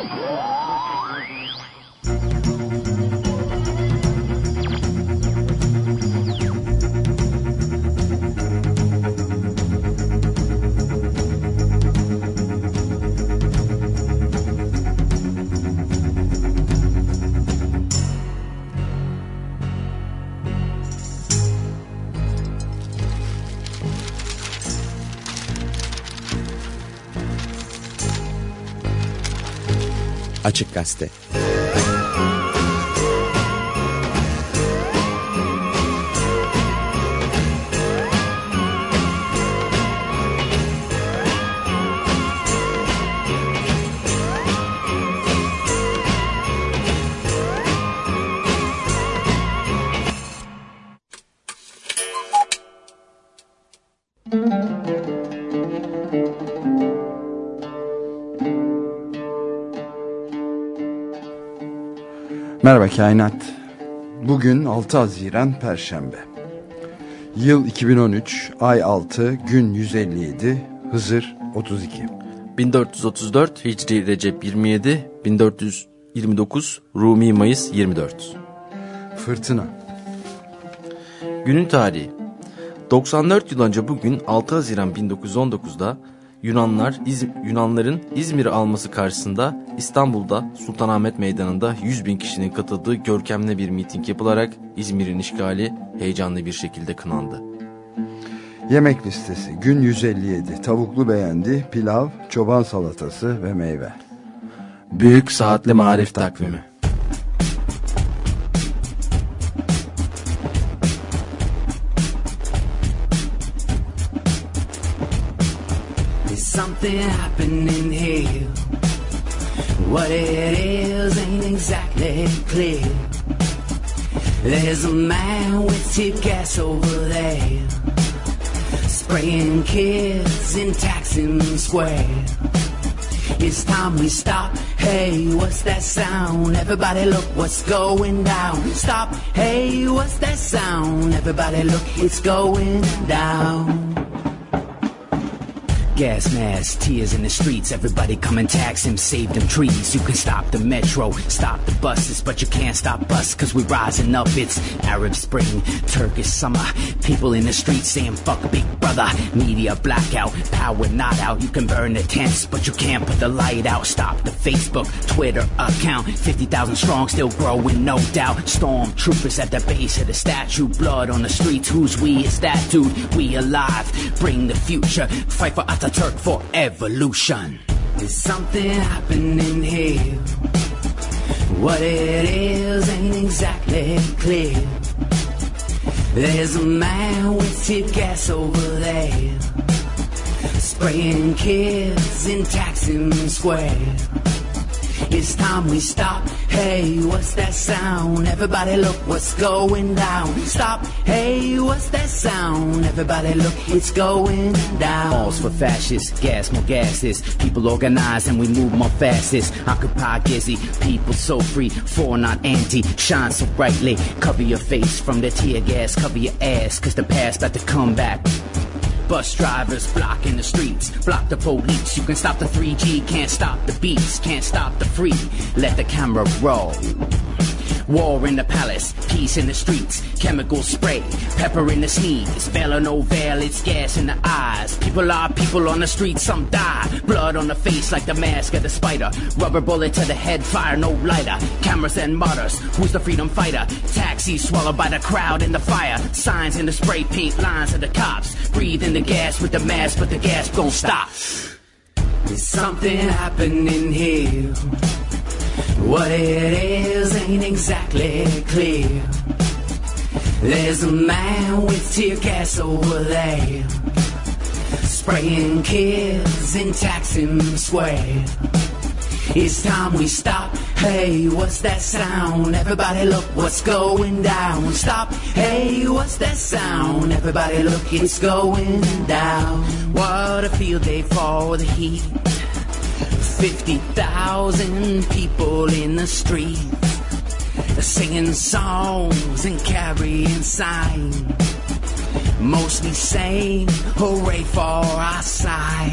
Whoa! Açık Gazete Merhaba Kainat. Bugün 6 Haziran Perşembe. Yıl 2013, ay 6, gün 157, Hızır 32. 1434 Hicri Recep 27, 1429 Rumi Mayıs 24. Fırtına. Günün tarihi 94 yıl önce bugün 6 Haziran 1919'da Yunanlar İz Yunanların İzmir'i alması karşısında İstanbul'da Sultanahmet Meydanı'nda 100 bin kişinin katıldığı görkemli bir miting yapılarak İzmir'in işgali heyecanlı bir şekilde kınandı. Yemek listesi gün 157 tavuklu beğendi, pilav, çoban salatası ve meyve. Büyük Saatli Marif Takvimi something happening here. What it is ain't exactly clear. There's a man with tip gas over there, spraying kids in Taksim Square. It's time we stop. Hey, what's that sound? Everybody look what's going down. Stop. Hey, what's that sound? Everybody look, it's going down. Gas masks, tears in the streets. Everybody come and tax him, save them trees. You can stop the metro, stop the buses, but you can't stop us, cause we rising up. It's Arab Spring, Turkish summer. People in the streets saying fuck Big Brother. Media blackout, power not out. You can burn the tents, but you can't put the light out. Stop the Facebook, Twitter account. 50,000 strong, still growing, no doubt. Stormtroopers at the base of the statue. Blood on the streets, who's we? It's that dude. We alive, bring the future. Fight for Atatürk for evolution. There's something happening here. What it is ain't exactly clear. There's a man with tip gas over there, spraying kids in Taksim Square. It's time we stop. Hey, what's that sound? Everybody look what's going down. Stop. Hey, what's that sound? Everybody look, it's going down. Balls for fascists, gas more gases. People organize and we move more fastest. Occupy Gizzy, people so free, for not anti. Shine so brightly. Cover your face from the tear gas, cover your ass, cause the past about to come back. Bus drivers blocking the streets, block the police. You can stop the 3G, can't stop the beats, can't stop the free. Let the camera roll. War in the palace, peace in the streets, chemical spray, pepper in the sneeze, veil or no veil, it's gas in the eyes. People are people on the street, some die. Blood on the face like the mask of the spider. Rubber bullet to the head, fire no lighter. Cameras and martyrs, who's the freedom fighter? Taxis swallowed by the crowd in the fire. Signs in the spray paint, lines of the cops. Breathe in the gas with the mask, but the gas don't stop. There's something happening here. What it is ain't exactly clear. There's a man with tear gas over there, spraying kids in Taksim Square. It's time we stop. Hey, what's that sound? Everybody look what's going down. Stop. Hey, what's that sound? Everybody look, it's going down. What a field day for the heat. 50,000 people in the street singing songs and carrying signs. Mostly saying hooray for our side.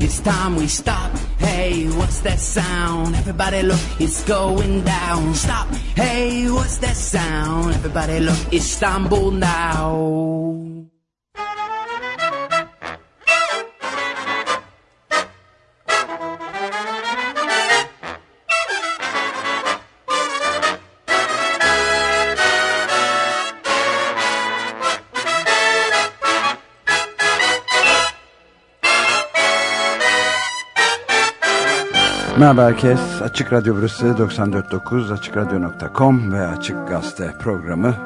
It's time we stop. Hey, what's that sound? Everybody look, it's going down. Stop. Hey, what's that sound? Everybody look, Istanbul now. Merhaba herkes. Açık Radyo burası 94.9 AçıkRadyo.com ve Açık Gazete programı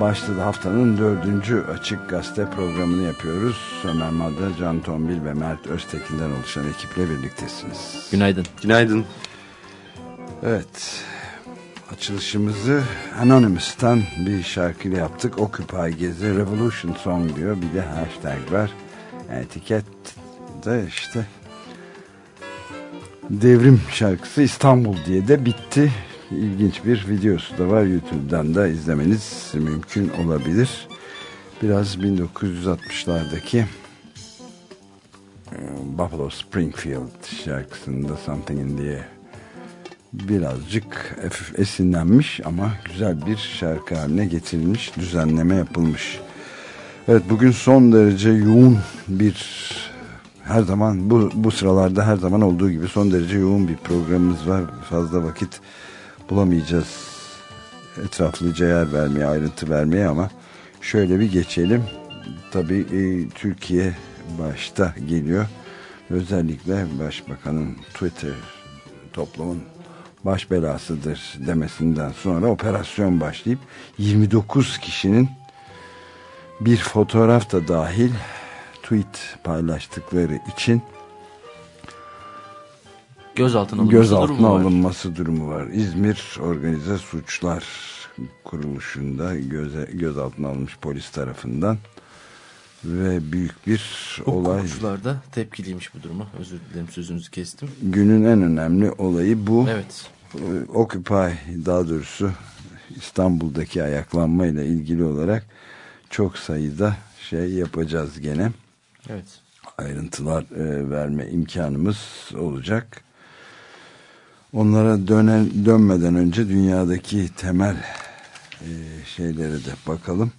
başladı. Haftanın dördüncü Açık Gazete programını yapıyoruz. Ömer Madra, Can Tombil ve Mert Öztekin'den oluşan ekiple birliktesiniz. Günaydın. Günaydın. Evet, açılışımızı Anonymous'tan bir şarkıyla yaptık. Occupy Gezi Revolution Song diyor. Bir de hashtag var. Etiket de işte Devrim şarkısı İstanbul diye de bitti. İlginç bir videosu da var. YouTube'dan da izlemeniz mümkün olabilir. Biraz 1960'lardaki e, Buffalo Springfield şarkısında Something in the birazcık esinlenmiş ama güzel bir şarkı haline getirilmiş, düzenleme yapılmış. Evet bugün son derece yoğun bir her zaman bu, bu sıralarda her zaman olduğu gibi son derece yoğun bir programımız var. Fazla vakit bulamayacağız etraflıca yer vermeye, ayrıntı vermeye ama şöyle bir geçelim. Tabii e, Türkiye başta geliyor. Özellikle Başbakanın Twitter toplumun baş belasıdır demesinden sonra operasyon başlayıp 29 kişinin bir fotoğraf da dahil tweet paylaştıkları için gözaltına alınması, gözaltına durumu, alınması var. durumu var. İzmir Organize Suçlar Kuruluşu'nda göze, gözaltına alınmış polis tarafından ve büyük bir olay. Hukukçular da tepkiliymiş bu duruma. Özür dilerim sözünüzü kestim. Günün en önemli olayı bu. Evet. Occupy daha doğrusu İstanbul'daki ayaklanma ile ilgili olarak çok sayıda şey yapacağız gene. Evet. Ayrıntılar e, verme imkanımız olacak. Onlara dönen, dönmeden önce dünyadaki temel e, şeylere de bakalım.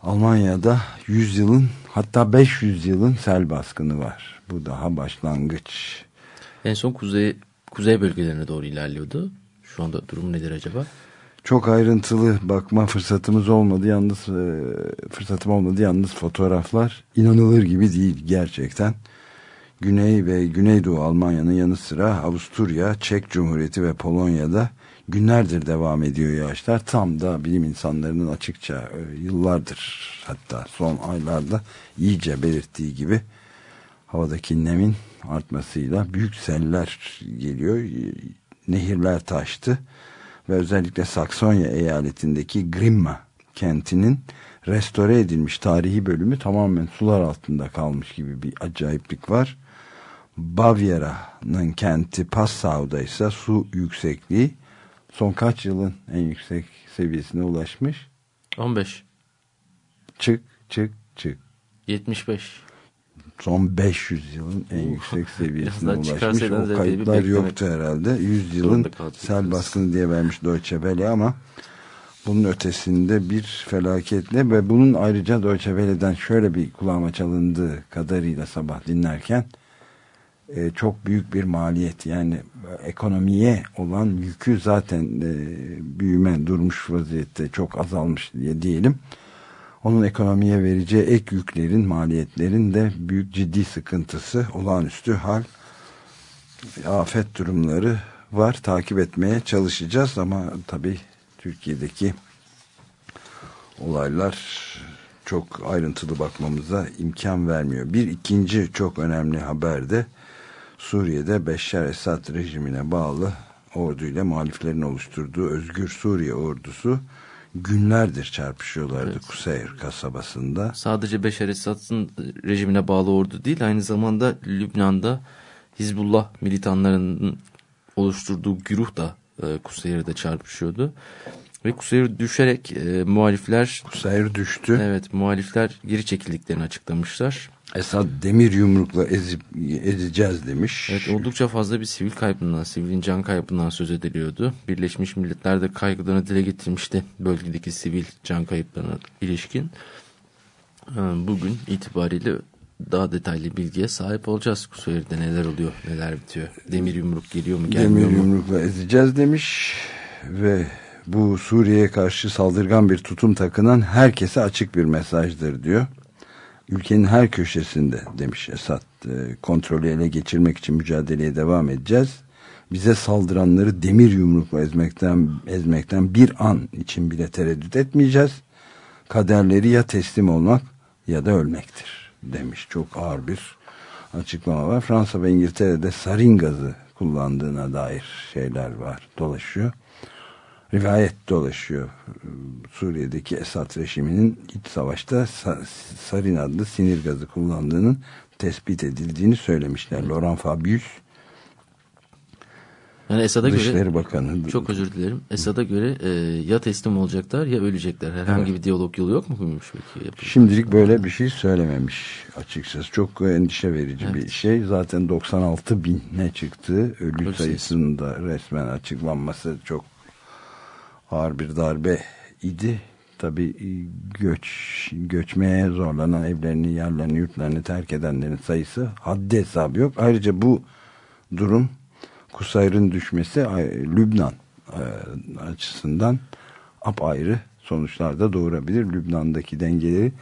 Almanya'da 100 yılın hatta 500 yılın sel baskını var. Bu daha başlangıç. En son kuzey kuzey bölgelerine doğru ilerliyordu. Şu anda durum nedir acaba? Çok ayrıntılı bakma fırsatımız olmadı yalnız e, fırsatım olmadı yalnız fotoğraflar inanılır gibi değil gerçekten. Güney ve Güneydoğu Almanya'nın yanı sıra Avusturya, Çek Cumhuriyeti ve Polonya'da günlerdir devam ediyor yağışlar. Tam da bilim insanlarının açıkça e, yıllardır hatta son aylarda iyice belirttiği gibi havadaki nemin artmasıyla büyük seller geliyor. Nehirler taştı ve özellikle Saksonya eyaletindeki Grimma kentinin restore edilmiş tarihi bölümü tamamen sular altında kalmış gibi bir acayiplik var. Bavyera'nın kenti Passau'da ise su yüksekliği son kaç yılın en yüksek seviyesine ulaşmış? 15. Çık çık çık. 75. Son 500 yılın en yüksek seviyesine ulaşmış. O kayıtlar yoktu herhalde. 100 yılın sel baskını diye vermiş Deutsche Welle ama bunun ötesinde bir felaketle ve bunun ayrıca Deutsche Welle'den şöyle bir kulağıma çalındığı kadarıyla sabah dinlerken e, çok büyük bir maliyet yani ekonomiye olan yükü zaten e, büyüme durmuş vaziyette çok azalmış diye diyelim. Onun ekonomiye vereceği ek yüklerin, maliyetlerin de büyük ciddi sıkıntısı, olağanüstü hal, afet durumları var. Takip etmeye çalışacağız ama tabii Türkiye'deki olaylar çok ayrıntılı bakmamıza imkan vermiyor. Bir ikinci çok önemli haber de Suriye'de Beşşar Esad rejimine bağlı orduyla muhaliflerin oluşturduğu Özgür Suriye ordusu günlerdir çarpışıyorlardı Evet. Kuseyr kasabasında. Sadece Beşer Esad'ın rejimine bağlı ordu değil aynı zamanda Lübnan'da Hizbullah militanlarının oluşturduğu güruh da e, Kuseyir'de çarpışıyordu. Ve Kuseyir düşerek e, muhalifler Kuseyr düştü. evet muhalifler geri çekildiklerini açıklamışlar. Esad demir yumrukla ezip, ezeceğiz demiş. Evet oldukça fazla bir sivil kaybından, sivilin can kaybından söz ediliyordu. Birleşmiş Milletler de kaygılarını dile getirmişti bölgedeki sivil can kayıplarına ilişkin. Ee, bugün itibariyle daha detaylı bilgiye sahip olacağız. Kusuyer'de neler oluyor, neler bitiyor. Demir yumruk geliyor mu, gelmiyor Demir mu? yumrukla ezeceğiz demiş ve bu Suriye'ye karşı saldırgan bir tutum takınan herkese açık bir mesajdır diyor. Ülkenin her köşesinde demiş Esad e, kontrolü ele geçirmek için mücadeleye devam edeceğiz. Bize saldıranları demir yumrukla ezmekten, ezmekten bir an için bile tereddüt etmeyeceğiz. Kaderleri ya teslim olmak ya da ölmektir demiş. Çok ağır bir açıklama var. Fransa ve İngiltere'de sarin gazı kullandığına dair şeyler var, dolaşıyor. Rivayet dolaşıyor. Suriye'deki Esad rejiminin iç savaşta sa- sarin adlı sinir gazı kullandığının tespit edildiğini söylemişler. Laurent Fabius Yani Esad'a göre Bakanı. çok özür dilerim. Esad'a göre e, ya teslim olacaklar ya ölecekler. Herhangi bir diyalog yolu yok mu buymuş peki? Yapılacak. Şimdilik böyle bir şey söylememiş açıkçası. Çok endişe verici bir şey. Zaten 96 bin ne çıktı. Ölü Ölü sayısının da resmen açıklanması çok ağır bir darbe idi. Tabii göç göçmeye zorlanan evlerini, yerlerini, yurtlarını terk edenlerin sayısı haddi hesabı yok. Ayrıca bu durum Kusayr'ın düşmesi Lübnan e, açısından apayrı sonuçlar da doğurabilir. Lübnan'daki dengeleri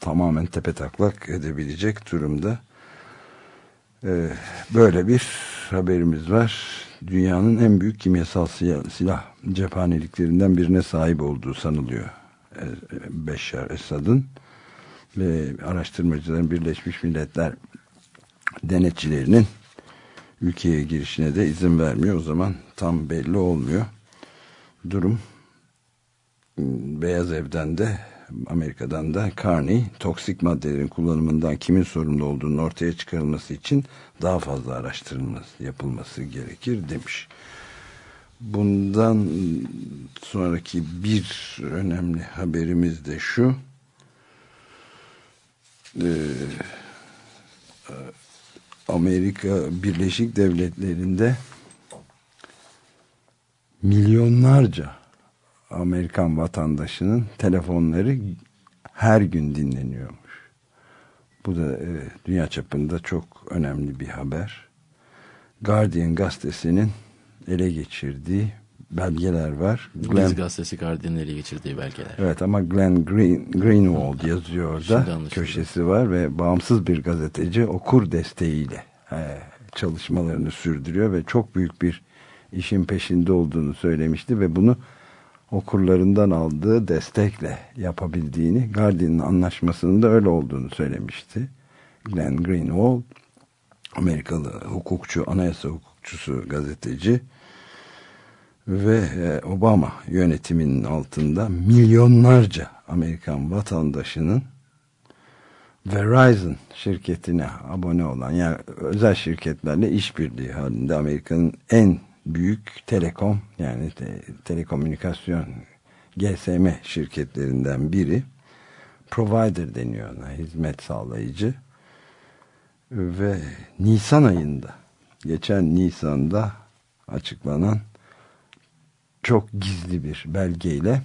tamamen tepe taklak edebilecek durumda. Ee, böyle bir haberimiz var. Dünyanın en büyük kimyasal silah, cephaneliklerinden birine sahip olduğu sanılıyor. Ee, Beşar Esad'ın ve araştırmacıların Birleşmiş Milletler denetçilerinin ülkeye girişine de izin vermiyor. O zaman tam belli olmuyor. Durum Beyaz Ev'den de Amerika'dan da Carney toksik maddelerin kullanımından kimin sorumlu olduğunu ortaya çıkarılması için daha fazla araştırılması yapılması gerekir demiş. Bundan sonraki bir önemli haberimiz de şu. Ee, Amerika Birleşik Devletleri'nde milyonlarca Amerikan vatandaşının telefonları her gün dinleniyormuş. Bu da e, dünya çapında çok önemli bir haber. Guardian gazetesinin ele geçirdiği belgeler var. İngiliz gazetesi Guardian'ın ele geçirdiği belgeler. Evet ama Glenn Green, Greenwald yazıyor anlaşıldı. Köşesi var ve bağımsız bir gazeteci okur desteğiyle e, çalışmalarını sürdürüyor ve çok büyük bir işin peşinde olduğunu söylemişti ve bunu okurlarından aldığı destekle yapabildiğini, Guardian'ın anlaşmasının da öyle olduğunu söylemişti. Glenn Greenwald, Amerikalı hukukçu, anayasa hukukçusu, gazeteci ve e, Obama yönetiminin altında milyonlarca Amerikan vatandaşının Verizon şirketine abone olan yani özel şirketlerle işbirliği halinde Amerika'nın en büyük telekom yani te- telekomünikasyon GSM şirketlerinden biri. Provider deniyor ona hizmet sağlayıcı. Ve Nisan ayında geçen Nisan'da açıklanan çok gizli bir belgeyle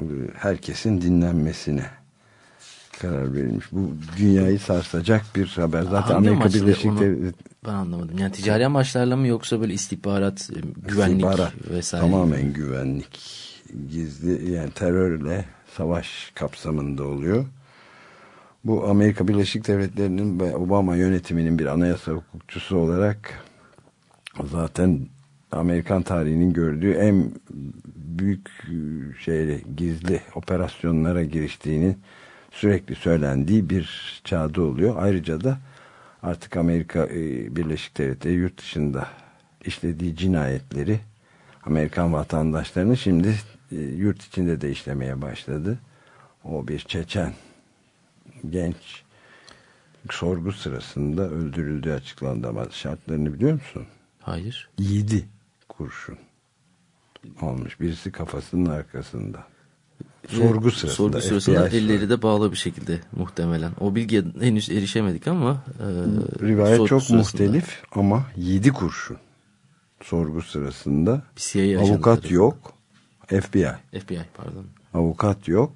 e, herkesin dinlenmesine karar verilmiş. Bu dünyayı sarsacak bir haber. Zaten Hangi Amerika Birleşik Devletleri Ben anlamadım. Yani ticari amaçlarla mı yoksa böyle istihbarat, e, güvenlik istihbarat, vesaire? Tamamen güvenlik. Gizli yani terörle savaş kapsamında oluyor. Bu Amerika Birleşik Devletleri'nin ve Obama yönetiminin bir anayasa hukukçusu olarak zaten Amerikan tarihinin gördüğü en büyük e, şeyle gizli operasyonlara giriştiğini sürekli söylendiği bir çağda oluyor. Ayrıca da artık Amerika e, Birleşik Devletleri yurt dışında işlediği cinayetleri Amerikan vatandaşlarını şimdi e, yurt içinde de işlemeye başladı. O bir Çeçen genç sorgu sırasında öldürüldüğü açıklandı ama şartlarını biliyor musun? Hayır. 7 kurşun olmuş. Birisi kafasının arkasında. Sorgu sırasında. Sorgu sırasında FBI elleri de bağlı bir şekilde muhtemelen. O bilgiye henüz erişemedik ama e, Rivayet çok sırasında muhtelif ama 7 kurşun sorgu sırasında. CIA Avukat yok. FBI. FBI pardon. Avukat yok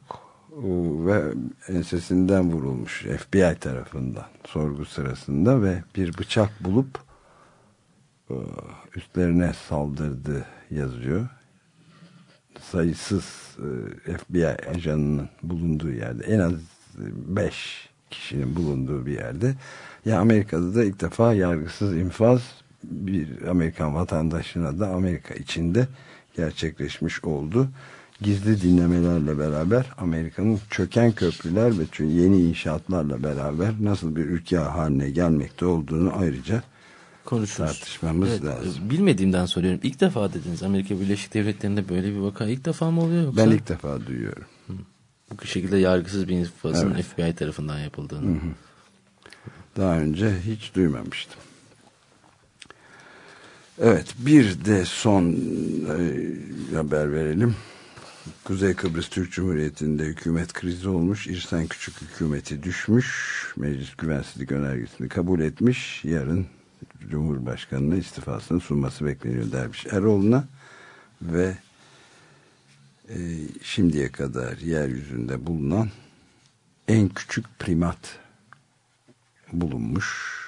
ve ensesinden vurulmuş FBI tarafından sorgu sırasında ve bir bıçak bulup e, üstlerine saldırdı yazıyor. Sayısız e, FBI ajanının bulunduğu yerde en az 5 kişinin bulunduğu bir yerde. Ya Amerika'da da ilk defa yargısız infaz bir Amerikan vatandaşına da Amerika içinde gerçekleşmiş oldu. Gizli dinlemelerle beraber Amerika'nın çöken köprüler ve yeni inşaatlarla beraber nasıl bir ülke haline gelmekte olduğunu ayrıca Konuşuruz. Tartışmamız Evet, lazım. e, Bilmediğimden soruyorum. İlk defa dediniz Amerika Birleşik Devletleri'nde böyle bir vaka ilk defa mı oluyor yoksa? ben ilk defa duyuyorum. Bu şekilde yargısız bir infazın Evet. FBI tarafından yapıldığını. Daha önce hiç duymamıştım. Evet bir de son e, haber verelim. Kuzey Kıbrıs Türk Cumhuriyeti'nde hükümet krizi olmuş. İrsen Küçük hükümeti düşmüş. Meclis güvensizlik önergesini kabul etmiş. Yarın Cumhurbaşkanı'na istifasını sunması bekleniyor Derviş Eroğlu'na. Ve e, şimdiye kadar yeryüzünde bulunan en küçük primat bulunmuş.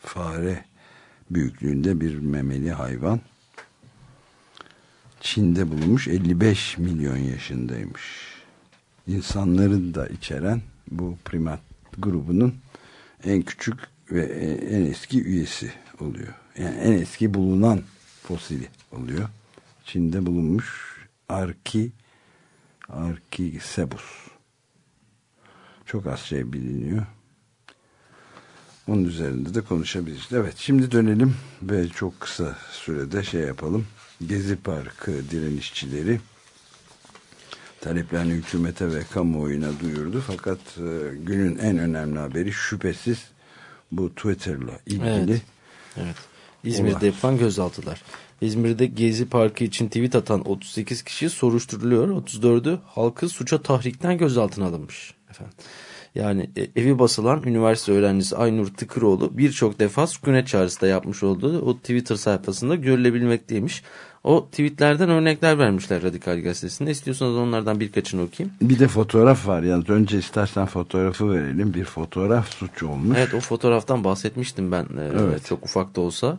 Fare büyüklüğünde bir memeli hayvan. Çin'de bulunmuş 55 milyon yaşındaymış. İnsanları da içeren bu primat grubunun en küçük ve en eski üyesi oluyor. Yani en eski bulunan fosili oluyor. Çin'de bulunmuş Arki Arkisebus. Çok az şey biliniyor. Onun üzerinde de konuşabiliriz. Evet şimdi dönelim ve çok kısa sürede şey yapalım. Gezi Parkı direnişçileri taleplerini hükümete ve kamuoyuna duyurdu. Fakat e, günün en önemli haberi şüphesiz bu Twitter'la ilgili. Evet. Evet. İzmir'de yapılan gözaltılar. İzmir'de Gezi Parkı için tweet atan 38 kişi soruşturuluyor. 34'ü halkı suça tahrikten gözaltına alınmış. Efendim. Yani e, evi basılan üniversite öğrencisi Aynur Tıkıroğlu birçok defa sükunet çağrısı da yapmış olduğu o Twitter sayfasında görülebilmekteymiş. O tweetlerden örnekler vermişler Radikal Gazetesi'nde. İstiyorsanız onlardan birkaçını okuyayım. Bir de fotoğraf var. Yani önce istersen fotoğrafı verelim. Bir fotoğraf suç olmuş. Evet o fotoğraftan bahsetmiştim ben. e, Evet. Çok ufak da olsa.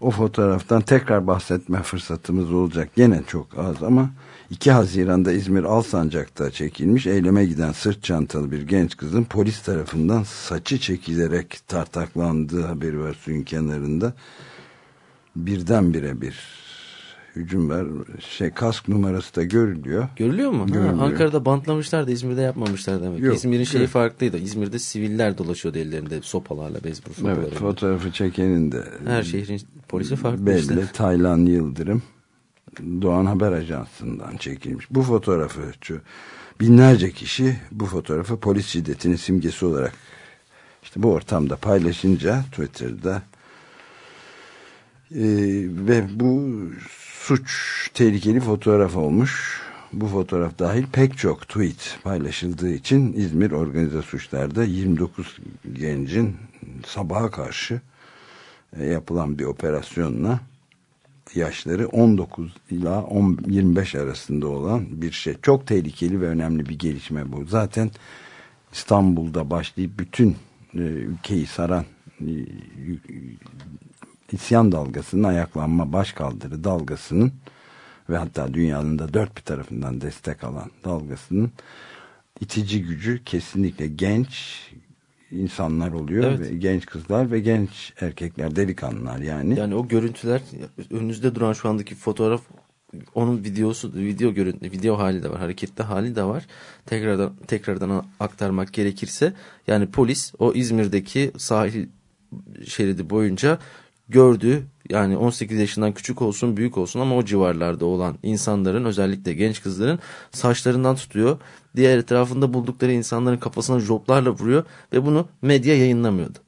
O fotoğraftan tekrar bahsetme fırsatımız olacak. Gene çok az ama 2 Haziran'da İzmir Alsancak'ta çekilmiş eyleme giden sırt çantalı bir genç kızın polis tarafından saçı çekilerek tartaklandığı haberi var suyun kenarında. Birdenbire bir hücum var. Şey kask numarası da görülüyor. Görülüyor mu? Ha, Görülüyor. Ankara'da bantlamışlar da İzmir'de yapmamışlar demek. Yok, İzmir'in şeyi farklıydı. İzmir'de siviller dolaşıyordu ellerinde sopalarla, bezbur sopalarıyla. Evet fotoğrafı çekenin de Her şehrin polisi farklı belli. işte. Taylan Yıldırım Doğan Haber Ajansı'ndan çekilmiş. Bu fotoğrafı binlerce kişi bu fotoğrafı polis şiddetinin simgesi olarak işte bu ortamda paylaşınca Twitter'da e, ve bu suç tehlikeli fotoğraf olmuş. Bu fotoğraf dahil pek çok tweet paylaşıldığı için İzmir Organize Suçlar'da 29 gencin sabaha karşı e, yapılan bir operasyonla yaşları 19 ila 10, 25 arasında olan bir şey. Çok tehlikeli ve önemli bir gelişme bu. Zaten İstanbul'da başlayıp bütün e, ülkeyi saran e, isyan dalgasının ayaklanma başkaldırı dalgasının ve hatta dünyanın da dört bir tarafından destek alan dalgasının itici gücü kesinlikle genç insanlar oluyor Evet. ve genç kızlar ve genç erkekler delikanlılar yani. Yani o görüntüler önünüzde duran şu andaki fotoğraf onun videosu video görüntü video hali de var hareketli hali de var tekrardan tekrardan aktarmak gerekirse yani polis o İzmir'deki sahil şeridi boyunca gördüğü yani 18 yaşından küçük olsun büyük olsun ama o civarlarda olan insanların özellikle genç kızların saçlarından tutuyor. Diğer etrafında buldukları insanların kafasına joplarla vuruyor ve bunu medya yayınlamıyordu.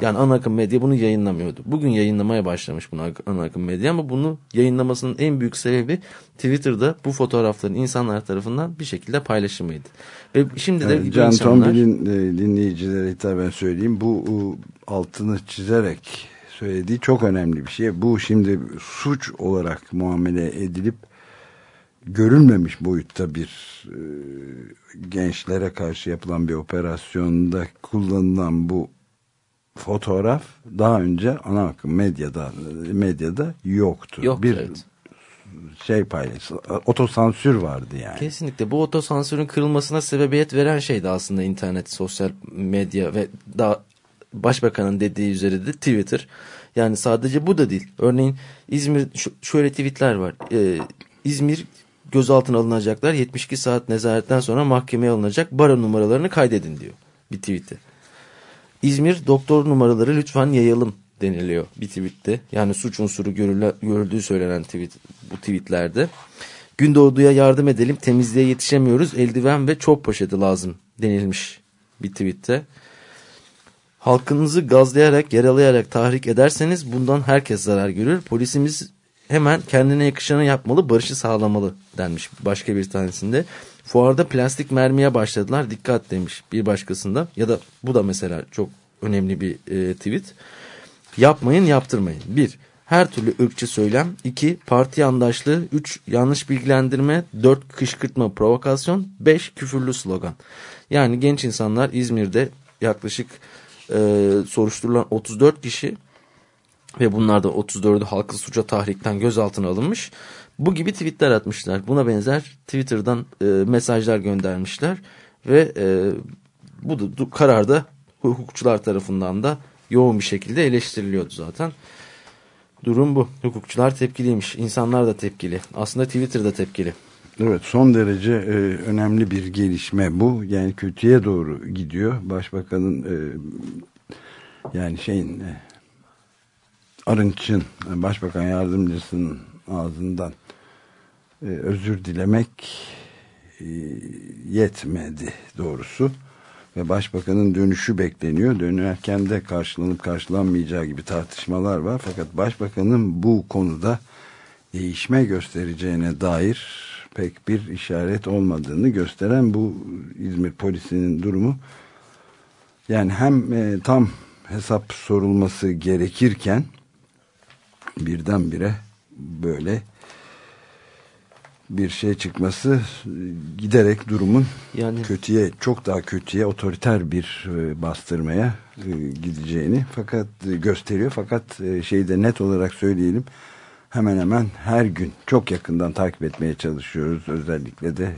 Yani ana akım medya bunu yayınlamıyordu. Bugün yayınlamaya başlamış bunu ana akım medya ama bunu yayınlamasının en büyük sebebi Twitter'da bu fotoğrafların insanlar tarafından bir şekilde paylaşımıydı. Ve şimdi de evet, Can insanlar... Tombil'in e, dinleyicilere hitaben söyleyeyim. Bu altını çizerek söylediği çok önemli bir şey. Bu şimdi suç olarak muamele edilip görülmemiş boyutta bir e, gençlere karşı yapılan bir operasyonda kullanılan bu fotoğraf daha önce ana akım medyada medyada yoktu. Yok, bir evet. şey paylaşı, otosansür vardı yani. Kesinlikle bu otosansürün kırılmasına sebebiyet veren şeydi aslında internet, sosyal medya ve daha başbakanın dediği üzere de Twitter. Yani sadece bu da değil. Örneğin İzmir şöyle tweetler var. Ee, İzmir gözaltına alınacaklar. 72 saat nezaretten sonra mahkemeye alınacak. Bara numaralarını kaydedin diyor bir tweette. İzmir doktor numaraları lütfen yayalım deniliyor bir tweette. Yani suç unsuru görüle, görüldüğü söylenen tweet, bu tweetlerde. Gündoğdu'ya yardım edelim temizliğe yetişemiyoruz eldiven ve çöp poşeti lazım denilmiş bir tweette. Halkınızı gazlayarak yaralayarak tahrik ederseniz bundan herkes zarar görür. Polisimiz hemen kendine yakışanı yapmalı barışı sağlamalı denmiş başka bir tanesinde. Fuarda plastik mermiye başladılar dikkat demiş bir başkasında ya da bu da mesela çok önemli bir e, tweet. Yapmayın yaptırmayın. Bir her türlü ırkçı söylem. 2. Parti yandaşlığı. 3. Yanlış bilgilendirme. 4. Kışkırtma provokasyon. 5. Küfürlü slogan. Yani genç insanlar İzmir'de yaklaşık e, soruşturulan 34 kişi ve bunlar da 34'ü halkı suça tahrikten gözaltına alınmış. Bu gibi tweetler atmışlar. Buna benzer Twitter'dan e, mesajlar göndermişler ve e, bu da, kararda hukukçular tarafından da yoğun bir şekilde eleştiriliyordu zaten. Durum bu. Hukukçular tepkiliymiş. İnsanlar da tepkili. Aslında Twitter da tepkili. Evet son derece e, önemli bir gelişme bu. Yani kötüye doğru gidiyor. Başbakanın e, yani şeyin e, Arınç'ın başbakan yardımcısının ağzından e, özür dilemek e, yetmedi doğrusu. Ve başbakanın dönüşü bekleniyor. Dönerken de karşılanıp karşılanmayacağı gibi tartışmalar var. Fakat başbakanın bu konuda değişme göstereceğine dair pek bir işaret olmadığını gösteren bu İzmir polisinin durumu. Yani hem e, tam hesap sorulması gerekirken birdenbire böyle bir şey çıkması giderek durumun yani kötüye çok daha kötüye otoriter bir e, bastırmaya e, gideceğini fakat e, gösteriyor fakat şeyde net olarak söyleyelim hemen hemen her gün çok yakından takip etmeye çalışıyoruz özellikle de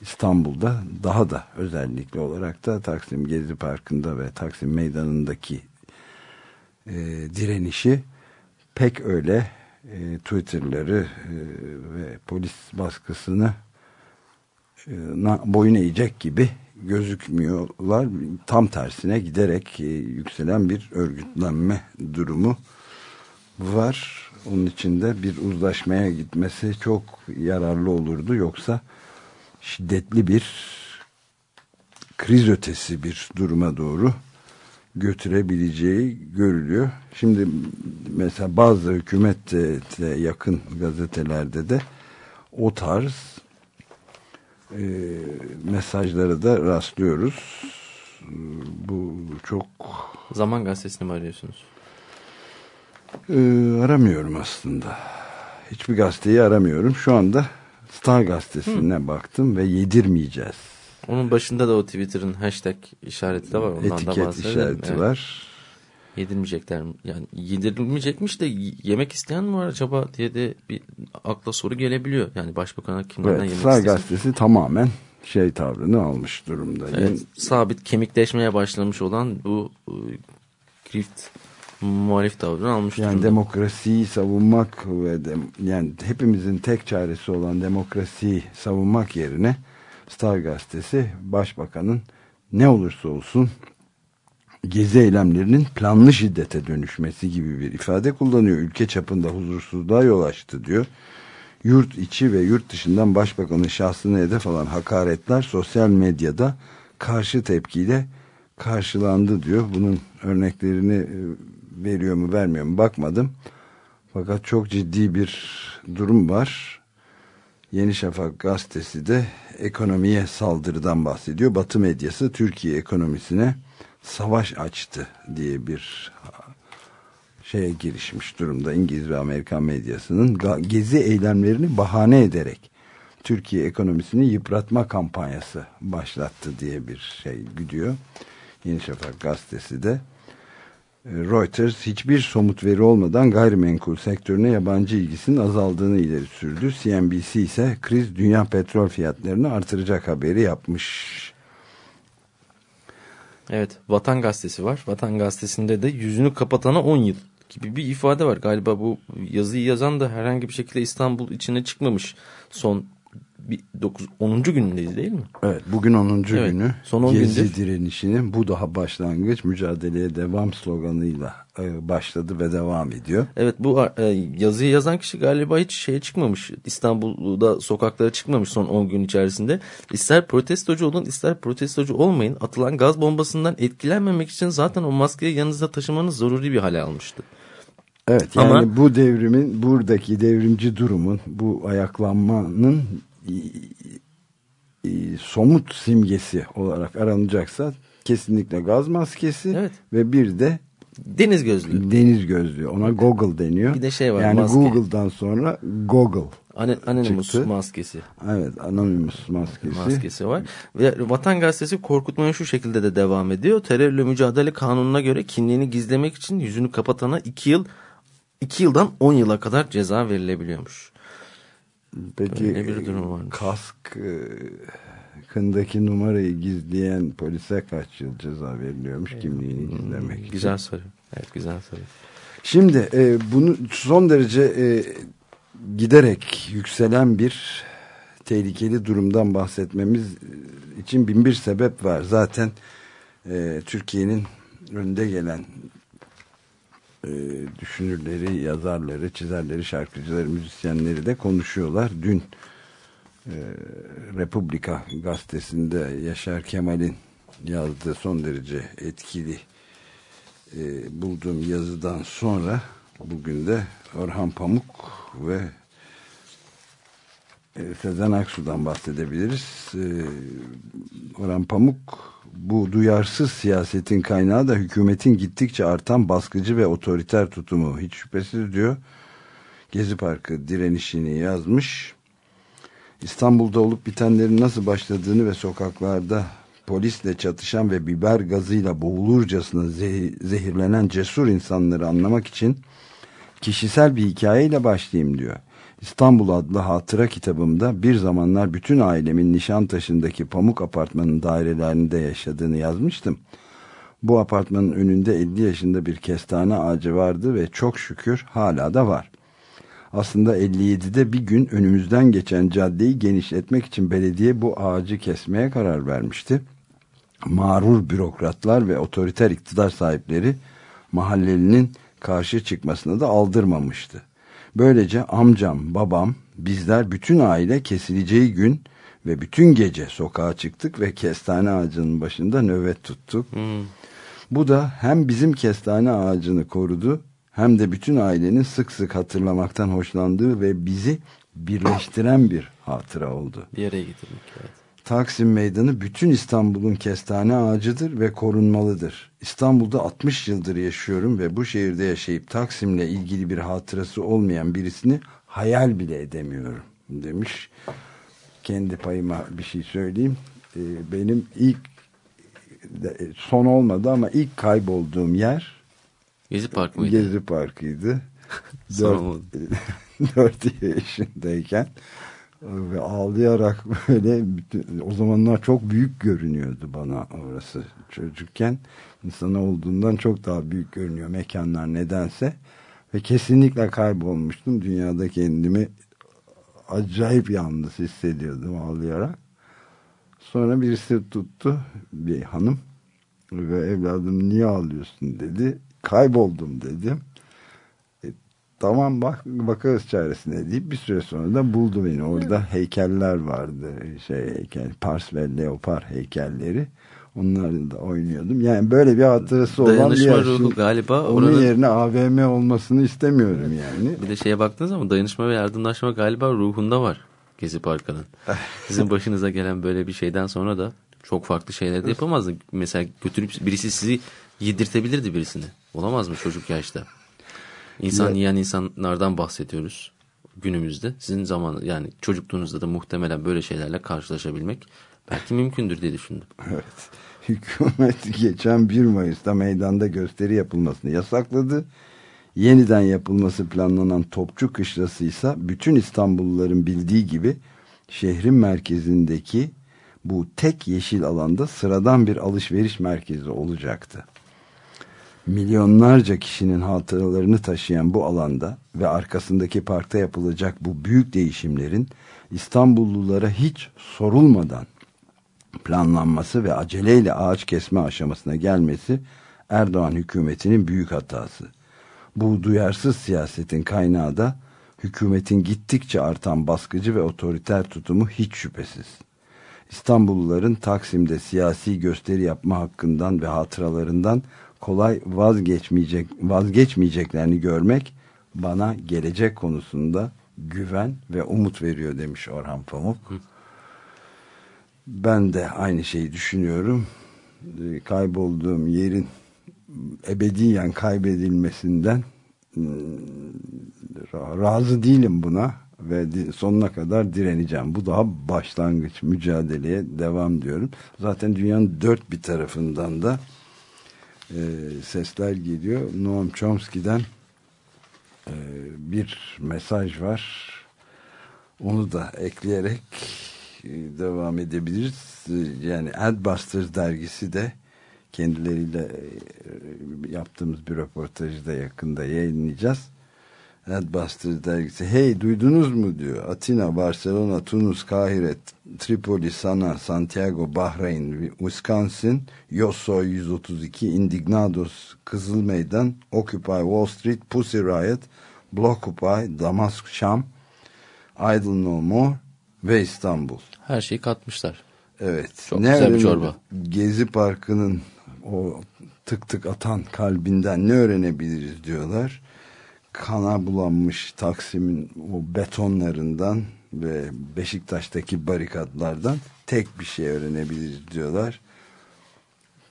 İstanbul'da daha da özellikle olarak da Taksim Gezi Parkı'nda ve Taksim Meydanı'ndaki direnişi pek öyle e, Twitter'ları e, ve polis baskısını e, boyun eğecek gibi gözükmüyorlar. Tam tersine giderek e, yükselen bir örgütlenme durumu var. Onun için de bir uzlaşmaya gitmesi çok yararlı olurdu. Yoksa şiddetli bir kriz ötesi bir duruma doğru götürebileceği görülüyor. Şimdi mesela bazı hükümete yakın gazetelerde de o tarz e, mesajlara da rastlıyoruz. Bu çok... Zaman gazetesini mi arıyorsunuz? E, aramıyorum aslında. Hiçbir gazeteyi aramıyorum. Şu anda Star gazetesine Hı. baktım ve yedirmeyeceğiz onun başında da o Twitter'ın hashtag işareti de var. Ondan Etiket da işareti evet. var. Yedirmeyecekler yani yedirilmeyecekmiş de yemek isteyen mi var acaba diye de bir akla soru gelebiliyor. Yani başbakana kimlerden evet, yemek istesin. gazetesi tamamen şey tavrını almış durumda. Evet, yani, sabit kemikleşmeye başlamış olan bu e, grift muhalif tavrını almış yani durumda. demokrasiyi savunmak ve de, yani hepimizin tek çaresi olan demokrasiyi savunmak yerine Star gazetesi başbakanın ne olursa olsun gezi eylemlerinin planlı şiddete dönüşmesi gibi bir ifade kullanıyor. Ülke çapında huzursuzluğa yol açtı diyor. Yurt içi ve yurt dışından başbakanın şahsına hedef alan hakaretler sosyal medyada karşı tepkiyle karşılandı diyor. Bunun örneklerini e, veriyor mu vermiyor mu bakmadım. Fakat çok ciddi bir durum var. Yeni Şafak gazetesi de ekonomiye saldırıdan bahsediyor. Batı medyası Türkiye ekonomisine savaş açtı diye bir şeye girişmiş durumda. İngiliz ve Amerikan medyasının gezi eylemlerini bahane ederek Türkiye ekonomisini yıpratma kampanyası başlattı diye bir şey gidiyor. Yeni Şafak gazetesi de Reuters hiçbir somut veri olmadan gayrimenkul sektörüne yabancı ilgisinin azaldığını ileri sürdü. CNBC ise kriz dünya petrol fiyatlarını artıracak haberi yapmış. Evet Vatan Gazetesi var. Vatan Gazetesi'nde de yüzünü kapatana 10 yıl gibi bir ifade var. Galiba bu yazıyı yazan da herhangi bir şekilde İstanbul içine çıkmamış son bir 9, 10. günündeyiz değil mi? Evet bugün 10. Evet, günü. Son 10 Gezi gündür. direnişinin bu daha başlangıç mücadeleye devam sloganıyla e, başladı ve devam ediyor. Evet bu e, yazıyı yazan kişi galiba hiç şeye çıkmamış. İstanbul'da sokaklara çıkmamış son 10 gün içerisinde. İster protestocu olun ister protestocu olmayın atılan gaz bombasından etkilenmemek için zaten o maskeyi yanınızda taşımanız zaruri bir hale almıştı. Evet yani Ama, bu devrimin buradaki devrimci durumun bu ayaklanmanın somut simgesi olarak aranacaksa kesinlikle gaz maskesi evet. ve bir de deniz gözlüğü. Deniz gözlüğü. Ona Google deniyor. Bir de şey var. Yani maske. Google'dan sonra Google. Anonymous çıktı. maskesi. Evet Anonymous maskesi. Maskesi var. Ve Vatan Gazetesi korkutmaya şu şekilde de devam ediyor. Terörle mücadele kanununa göre kimliğini gizlemek için yüzünü kapatana 2 yıl 2 yıldan 10 yıla kadar ceza verilebiliyormuş. Peki Öyle bir durum varmış. kask e, kındaki numarayı gizleyen polise kaç yıl ceza veriliyormuş evet. kimliğini gizlemek için? Güzel soru. Evet güzel soru. Şimdi e, bunu son derece e, giderek yükselen bir tehlikeli durumdan bahsetmemiz için bin bir sebep var. Zaten e, Türkiye'nin önde gelen e, düşünürleri, yazarları, çizerleri, şarkıcıları, müzisyenleri de konuşuyorlar. Dün e, Republika gazetesinde Yaşar Kemal'in yazdığı son derece etkili e, bulduğum yazıdan sonra bugün de Orhan Pamuk ve Sezen Aksu'dan bahsedebiliriz. E, Orhan Pamuk bu duyarsız siyasetin kaynağı da hükümetin gittikçe artan baskıcı ve otoriter tutumu hiç şüphesiz diyor. Gezi Parkı direnişini yazmış. İstanbul'da olup bitenlerin nasıl başladığını ve sokaklarda polisle çatışan ve biber gazıyla boğulurcasına zehirlenen cesur insanları anlamak için kişisel bir hikayeyle başlayayım diyor. İstanbul adlı hatıra kitabımda bir zamanlar bütün ailemin Nişantaşı'ndaki Pamuk Apartmanı'nın dairelerinde yaşadığını yazmıştım. Bu apartmanın önünde 50 yaşında bir kestane ağacı vardı ve çok şükür hala da var. Aslında 57'de bir gün önümüzden geçen caddeyi genişletmek için belediye bu ağacı kesmeye karar vermişti. Mağrur bürokratlar ve otoriter iktidar sahipleri mahallelinin karşı çıkmasını da aldırmamıştı. Böylece amcam, babam, bizler bütün aile kesileceği gün ve bütün gece sokağa çıktık ve kestane ağacının başında nöbet tuttuk. Hmm. Bu da hem bizim kestane ağacını korudu hem de bütün ailenin sık sık hatırlamaktan hoşlandığı ve bizi birleştiren bir hatıra oldu. Bir yere getirmek evet. Taksim Meydanı bütün İstanbul'un kestane ağacıdır ve korunmalıdır. İstanbul'da 60 yıldır yaşıyorum ve bu şehirde yaşayıp Taksim'le ilgili bir hatırası olmayan birisini hayal bile edemiyorum demiş. Kendi payıma bir şey söyleyeyim. Ee, benim ilk son olmadı ama ilk kaybolduğum yer Gezi Parkı mıydı? Gezi Parkı'ydı. 4, 4 yaşındayken ve ağlayarak böyle o zamanlar çok büyük görünüyordu bana orası. Çocukken insan olduğundan çok daha büyük görünüyor mekanlar nedense. Ve kesinlikle kaybolmuştum. Dünyada kendimi acayip yalnız hissediyordum ağlayarak. Sonra birisi tuttu bir hanım ve evladım niye ağlıyorsun? dedi. Kayboldum dedim tamam bak bakarız çaresine deyip bir süre sonra da buldu beni. Orada heykeller vardı. Şey heykel, Pars ve Leopar heykelleri. Onları da oynuyordum. Yani böyle bir hatırası olan bir yer. ruhu Şimdi galiba Onun oranın- yerine AVM olmasını istemiyorum yani. Bir de şeye baktığınız zaman dayanışma ve yardımlaşma galiba ruhunda var Gezi Parkı'nın. Sizin başınıza gelen böyle bir şeyden sonra da çok farklı şeyler de yapamazdın. Mesela götürüp birisi sizi yedirtebilirdi birisini. Olamaz mı çocuk yaşta? İnsan yiyen insanlardan bahsediyoruz günümüzde. Sizin zaman yani çocukluğunuzda da muhtemelen böyle şeylerle karşılaşabilmek belki mümkündür diye düşündüm. Evet. Hükümet geçen 1 Mayıs'ta meydanda gösteri yapılmasını yasakladı. Yeniden yapılması planlanan Topçu Kışlası ise bütün İstanbulluların bildiği gibi şehrin merkezindeki bu tek yeşil alanda sıradan bir alışveriş merkezi olacaktı. Milyonlarca kişinin hatıralarını taşıyan bu alanda ve arkasındaki parkta yapılacak bu büyük değişimlerin İstanbullulara hiç sorulmadan planlanması ve aceleyle ağaç kesme aşamasına gelmesi Erdoğan hükümetinin büyük hatası. Bu duyarsız siyasetin kaynağı da hükümetin gittikçe artan baskıcı ve otoriter tutumu hiç şüphesiz. İstanbulluların Taksim'de siyasi gösteri yapma hakkından ve hatıralarından kolay vazgeçmeyecek vazgeçmeyeceklerini görmek bana gelecek konusunda güven ve umut veriyor demiş Orhan Pamuk. Ben de aynı şeyi düşünüyorum. Ee, Kaybolduğum yerin ebediyen kaybedilmesinden ra- razı değilim buna ve sonuna kadar direneceğim. Bu daha başlangıç mücadeleye devam diyorum. Zaten dünyanın dört bir tarafından da e, sesler geliyor. Noam Chomsky'den e, bir mesaj var. Onu da ekleyerek e, devam edebiliriz. E, Yani Adbusters dergisi de kendileriyle e, yaptığımız bir röportajı da yakında yayınlayacağız. Adbusters dergisi hey duydunuz mu diyor. Atina, Barcelona, Tunus, Kahire, Tripoli, Sana, Santiago, Bahreyn, Wisconsin, Yosso 132, Indignados, Kızıl Meydan, Occupy Wall Street, Pussy Riot, Blockupy, Damask, Şam, Idle No More ve İstanbul. Her şeyi katmışlar. Evet. Çok güzel bir çorba. Gezi Parkı'nın o tık tık atan kalbinden ne öğrenebiliriz diyorlar. Kana bulanmış Taksim'in o betonlarından ve Beşiktaş'taki barikatlardan tek bir şey öğrenebiliriz diyorlar.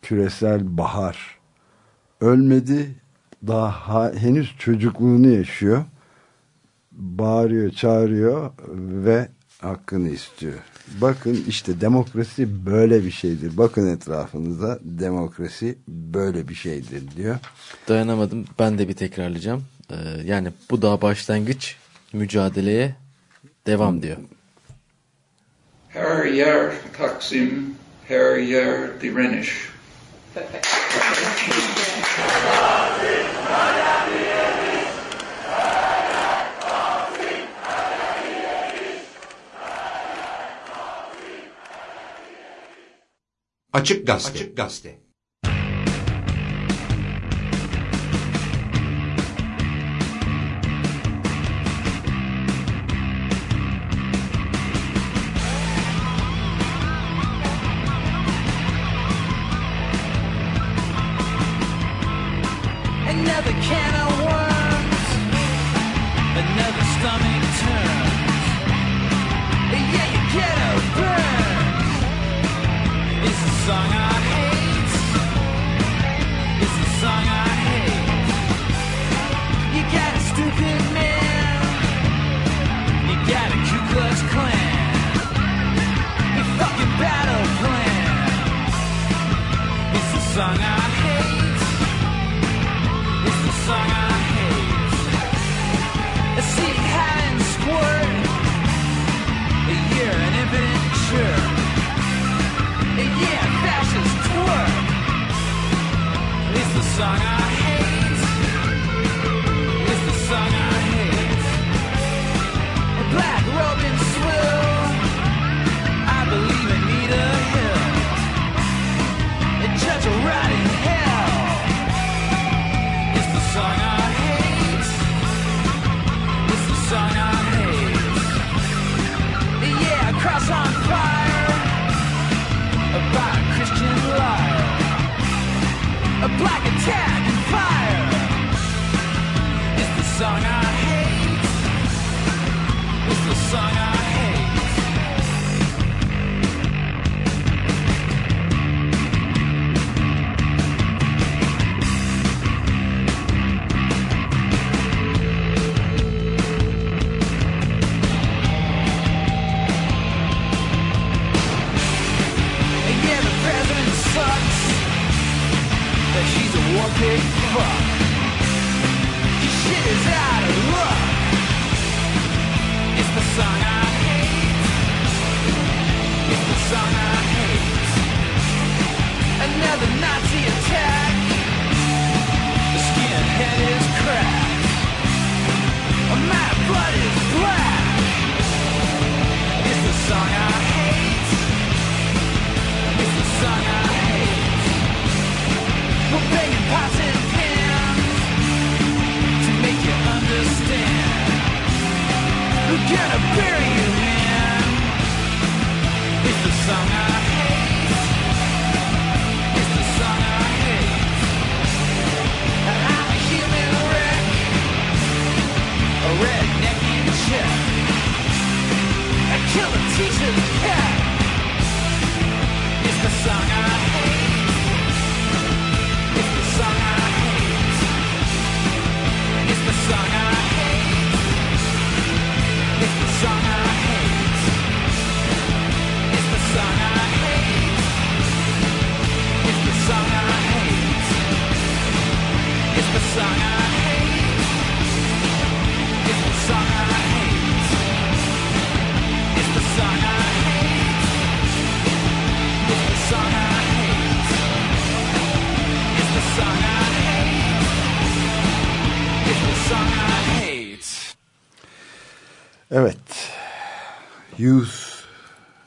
Küresel bahar ölmedi daha henüz çocukluğunu yaşıyor bağırıyor, çağırıyor ve hakkını istiyor. Bakın işte demokrasi böyle bir şeydir. Bakın etrafınıza demokrasi böyle bir şeydir diyor. Dayanamadım. Ben de bir tekrarlayacağım. Ee, yani bu daha başlangıç mücadeleye devam diyor. Her yer Taksim, her yer direniş. Açık Gazete. Açık Gazete. Song I Cat Fire. Is the song I Youth,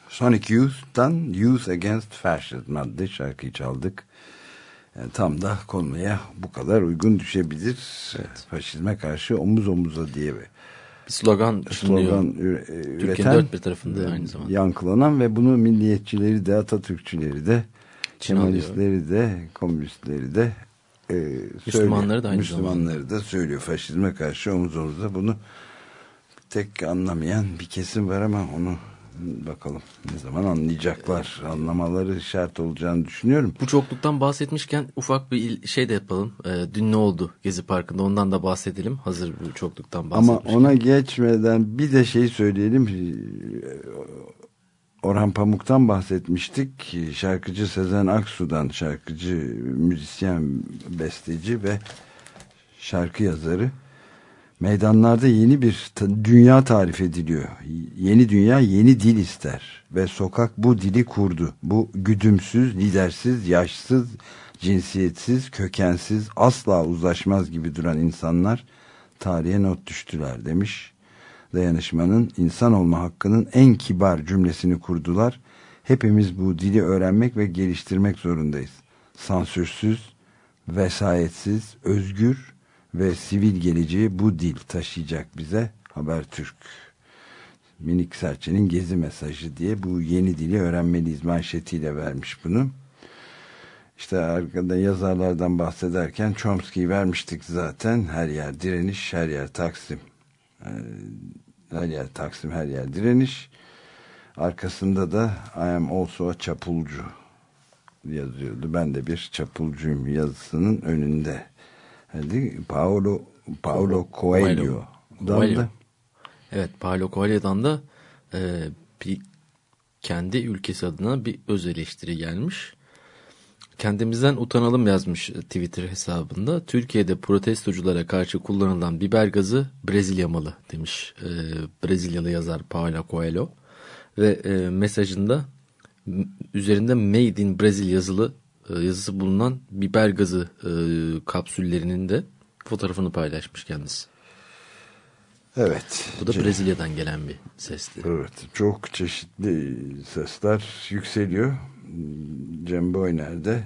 Sonic Youth'tan Youth Against Fascism adlı şarkıyı çaldık. Yani tam da konuya bu kadar uygun düşebilir. Faşizme karşı omuz omuza diye bir slogan, slogan slogan üre- Türkiye'nin üreten dört bir tarafında aynı zamanda. yankılanan ve bunu milliyetçileri de Atatürkçüleri de Çin Kemalistleri de komünistleri de e, Müslümanları söylüyor. da aynı Müslümanları da söylüyor. Faşizme karşı omuz omuza bunu tek anlamayan bir kesim var ama onu bakalım ne zaman anlayacaklar. Anlamaları şart olacağını düşünüyorum. Bu çokluktan bahsetmişken ufak bir şey de yapalım. Ee, dün ne oldu Gezi Parkı'nda ondan da bahsedelim. Hazır bu çokluktan Ama bahsetmişken. ona geçmeden bir de şey söyleyelim. Orhan Pamuk'tan bahsetmiştik. Şarkıcı Sezen Aksu'dan şarkıcı, müzisyen, besteci ve şarkı yazarı. Meydanlarda yeni bir dünya tarif ediliyor. Yeni dünya yeni dil ister ve sokak bu dili kurdu. Bu güdümsüz, lidersiz, yaşsız, cinsiyetsiz, kökensiz, asla uzlaşmaz gibi duran insanlar tarihe not düştüler demiş. Dayanışmanın insan olma hakkının en kibar cümlesini kurdular. Hepimiz bu dili öğrenmek ve geliştirmek zorundayız. Sansürsüz, vesayetsiz, özgür ve sivil geleceği bu dil taşıyacak bize Habertürk. Minik Serçe'nin gezi mesajı diye bu yeni dili öğrenmeliyiz manşetiyle vermiş bunu. İşte arkada yazarlardan bahsederken Chomsky'yi vermiştik zaten. Her yer direniş, her yer Taksim. Ee, Her yer Taksim, her yer direniş. Arkasında da I am also a çapulcu yazıyordu. Ben de bir çapulcuyum yazısının önünde. Hadi Paolo Paolo Coelho'dan Coelho. da Evet Paulo Coelho'dan da e, bir kendi ülkesi adına bir öz eleştiri gelmiş. Kendimizden utanalım yazmış Twitter hesabında. Türkiye'de protestoculara karşı kullanılan biber gazı Brezilya malı demiş e, Brezilyalı yazar Paulo Coelho. Ve e, mesajında üzerinde Made in Brazil yazılı yazısı bulunan biber gazı e, kapsüllerinin de fotoğrafını paylaşmış kendisi. evet. Bu da Brezilya'dan gelen bir sesti. Evet, çok çeşitli sesler yükseliyor. Cem Boyner de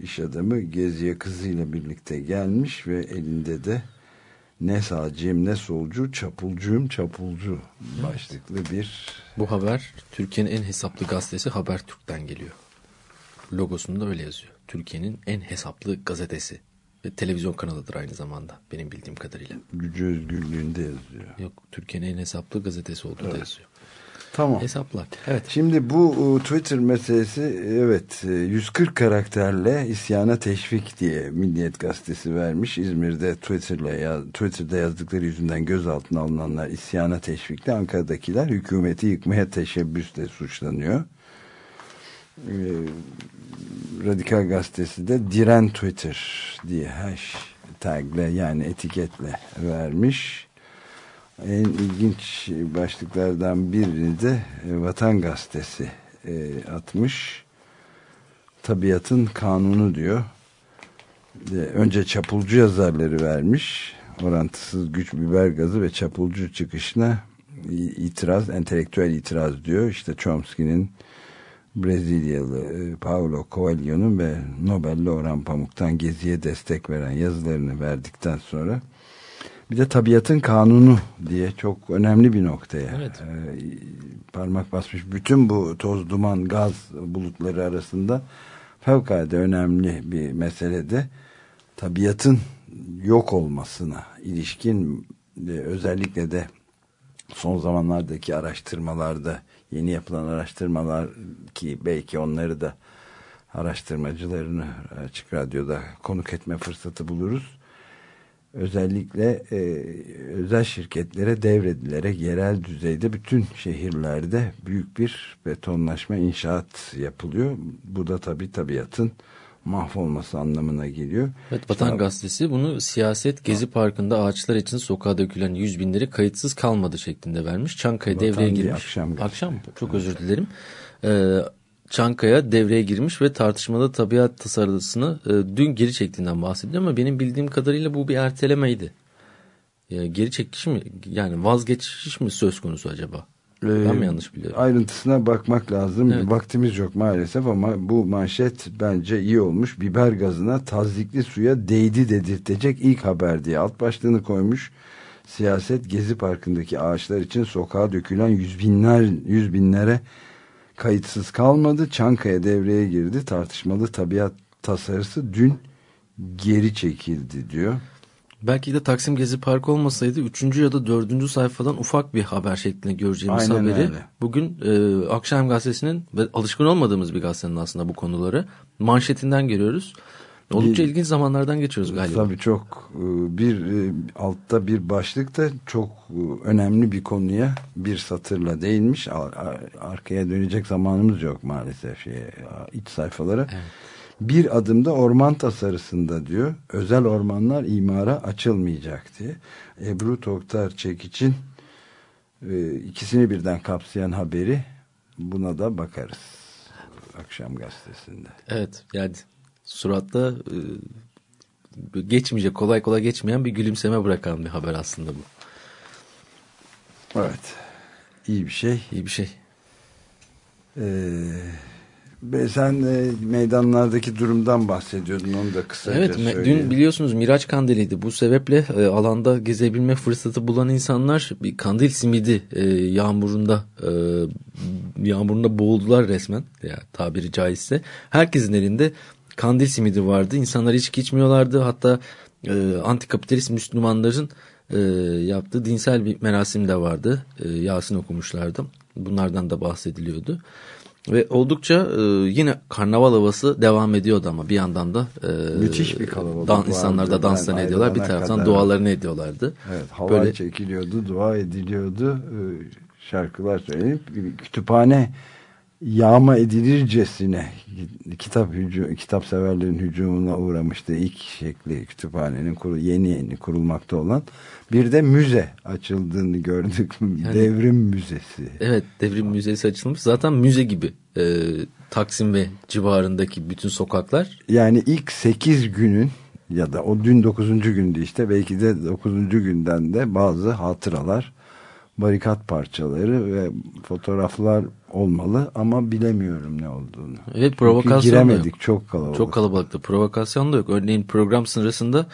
iş adamı Gezi'ye kızıyla birlikte gelmiş ve elinde de ne sağcıyım ne solcu, çapulcuyum çapulcu başlıklı bir Bu haber Türkiye'nin en hesaplı gazetesi Habertürk'ten geliyor. Logosunda öyle yazıyor. Türkiye'nin en hesaplı gazetesi e, televizyon kanalıdır aynı zamanda benim bildiğim kadarıyla. Gücü özgürlüğünde yazıyor. Yok Türkiye'nin en hesaplı gazetesi olduğu da yazıyor. Tamam. Hesaplar. Evet. Şimdi bu e, Twitter meselesi evet e, 140 karakterle isyana teşvik diye Milliyet Gazetesi vermiş. İzmir'de Twitter'la ya, Twitter'da yazdıkları yüzünden gözaltına alınanlar isyana teşvikle Ankara'dakiler hükümeti yıkmaya teşebbüsle suçlanıyor. Radikal Gazetesi de diren Twitter diye hashtagle yani etiketle vermiş. En ilginç başlıklardan birini de e, Vatan Gazetesi e, atmış. Tabiatın kanunu diyor. E, önce çapulcu yazarları vermiş. Orantısız güç biber gazı ve çapulcu çıkışına itiraz, entelektüel itiraz diyor. İşte Chomsky'nin Brezilyalı e, Paulo Coelho'nun ve Nobel'li Orhan Pamuk'tan Gezi'ye destek veren yazılarını verdikten sonra bir de tabiatın kanunu diye çok önemli bir noktaya Evet. e, parmak basmış. Bütün bu toz, duman, gaz bulutları arasında fevkalade önemli bir meselede tabiatın yok olmasına ilişkin e, özellikle de son zamanlardaki araştırmalarda yeni yapılan araştırmalar ki belki onları da araştırmacılarını açık radyoda konuk etme fırsatı buluruz. Özellikle e, özel şirketlere devredilerek yerel düzeyde bütün şehirlerde büyük bir betonlaşma inşaat yapılıyor. Bu da tabi tabiatın mahvolması anlamına geliyor. Evet, Vatan İşte- Gazetesi bunu siyaset Gezi Parkı'nda ağaçlar için sokağa dökülen yüz binleri kayıtsız kalmadı şeklinde vermiş. Çankaya devreye girmiş. akşam. Akşam mı? Çok özür dilerim. Ee, Çankaya devreye girmiş ve tartışmalı tabiat tasarısını e, dün geri çektiğinden bahsediyor ama benim bildiğim kadarıyla bu bir ertelemeydi. E, geri çekiş mi yani vazgeçiş mi söz konusu acaba? Ben mi yanlış biliyorum? Ee, Ayrıntısına bakmak lazım. Evet. Vaktimiz yok maalesef ama bu manşet bence iyi olmuş. Biber gazına tazikli suya değdi dedirtecek ilk haber diye alt başlığını koymuş. Siyaset Gezi Parkı'ndaki ağaçlar için sokağa dökülen yüz binler yüz binlere kayıtsız kalmadı. Çankaya devreye girdi. Tartışmalı tabiat tasarısı dün geri çekildi diyor. Belki de Taksim Gezi Parkı olmasaydı 3. ya da 4. sayfadan ufak bir haber şeklinde göreceğimiz Aynen haberi öyle. bugün e, Akşam Gazetesi'nin ve alışkın olmadığımız bir gazetenin aslında bu konuları manşetinden görüyoruz. Oldukça Bir- ilginç zamanlardan geçiyoruz galiba. Tabii çok e, bir e, altta bir başlıkta çok e, önemli bir konuya bir satırla değinmiş. Ar- ar- Arkaya dönecek zamanımız yok maalesef şeye, iç sayfalara. Bir adımda orman tasarısında diyor. Özel ormanlar imara açılmayacak diye. Ebru Toktar Çekiç'in e, ikisini birden kapsayan haberi buna da bakarız. Akşam gazetesinde. Evet yani suratta e, geçmeyecek kolay kolay geçmeyen bir gülümseme bırakan bir haber aslında bu. Evet. İyi bir şey. İyi bir şey. Ee, ve sen e, meydanlardaki durumdan bahsediyordun onu da kısaca Evet dün biliyorsunuz Miraç Kandili'ydi. Bu sebeple e, alanda gezebilme fırsatı bulan insanlar bir kandil simidi e, yağmurunda e, yağmurunda boğuldular resmen ya tabiri caizse. Herkesin elinde kandil simidi vardı. İnsanlar içki içmiyorlardı. Hatta e, antikapitalist Müslümanların e, yaptığı dinsel bir merasim de vardı. E, Yasin okumuşlardı. Bunlardan da bahsediliyordu. Ve oldukça e, yine karnaval havası devam ediyordu ama bir yandan da e, Müthiş bir kalabalık dan, insanlar da danslarını Ben ediyorlar. Bir taraftan kadar. dualarını ediyorlardı. Evet, hava Böyle çekiliyordu, dua ediliyordu, e, şarkılar söylenip kütüphane yağma edilircesine kitap hücu, kitap severlerin hücumuna uğramıştı ilk şekli kütüphanenin kuru, yeni yeni kurulmakta olan bir de müze açıldığını gördük devrim müzesi Evet devrim müzesi açılmış. Zaten müze gibi e, Taksim ve civarındaki bütün sokaklar. yani ilk 8 günün ya da o dün 9. gündü işte belki de 9. günden de bazı hatıralar barikat parçaları ve fotoğraflar olmalı ama bilemiyorum ne olduğunu. Ve Çünkü provokasyon da giremedik yok. çok kalabalık. Çok kalabalıktı. Provokasyon da yok. Örneğin program sırasında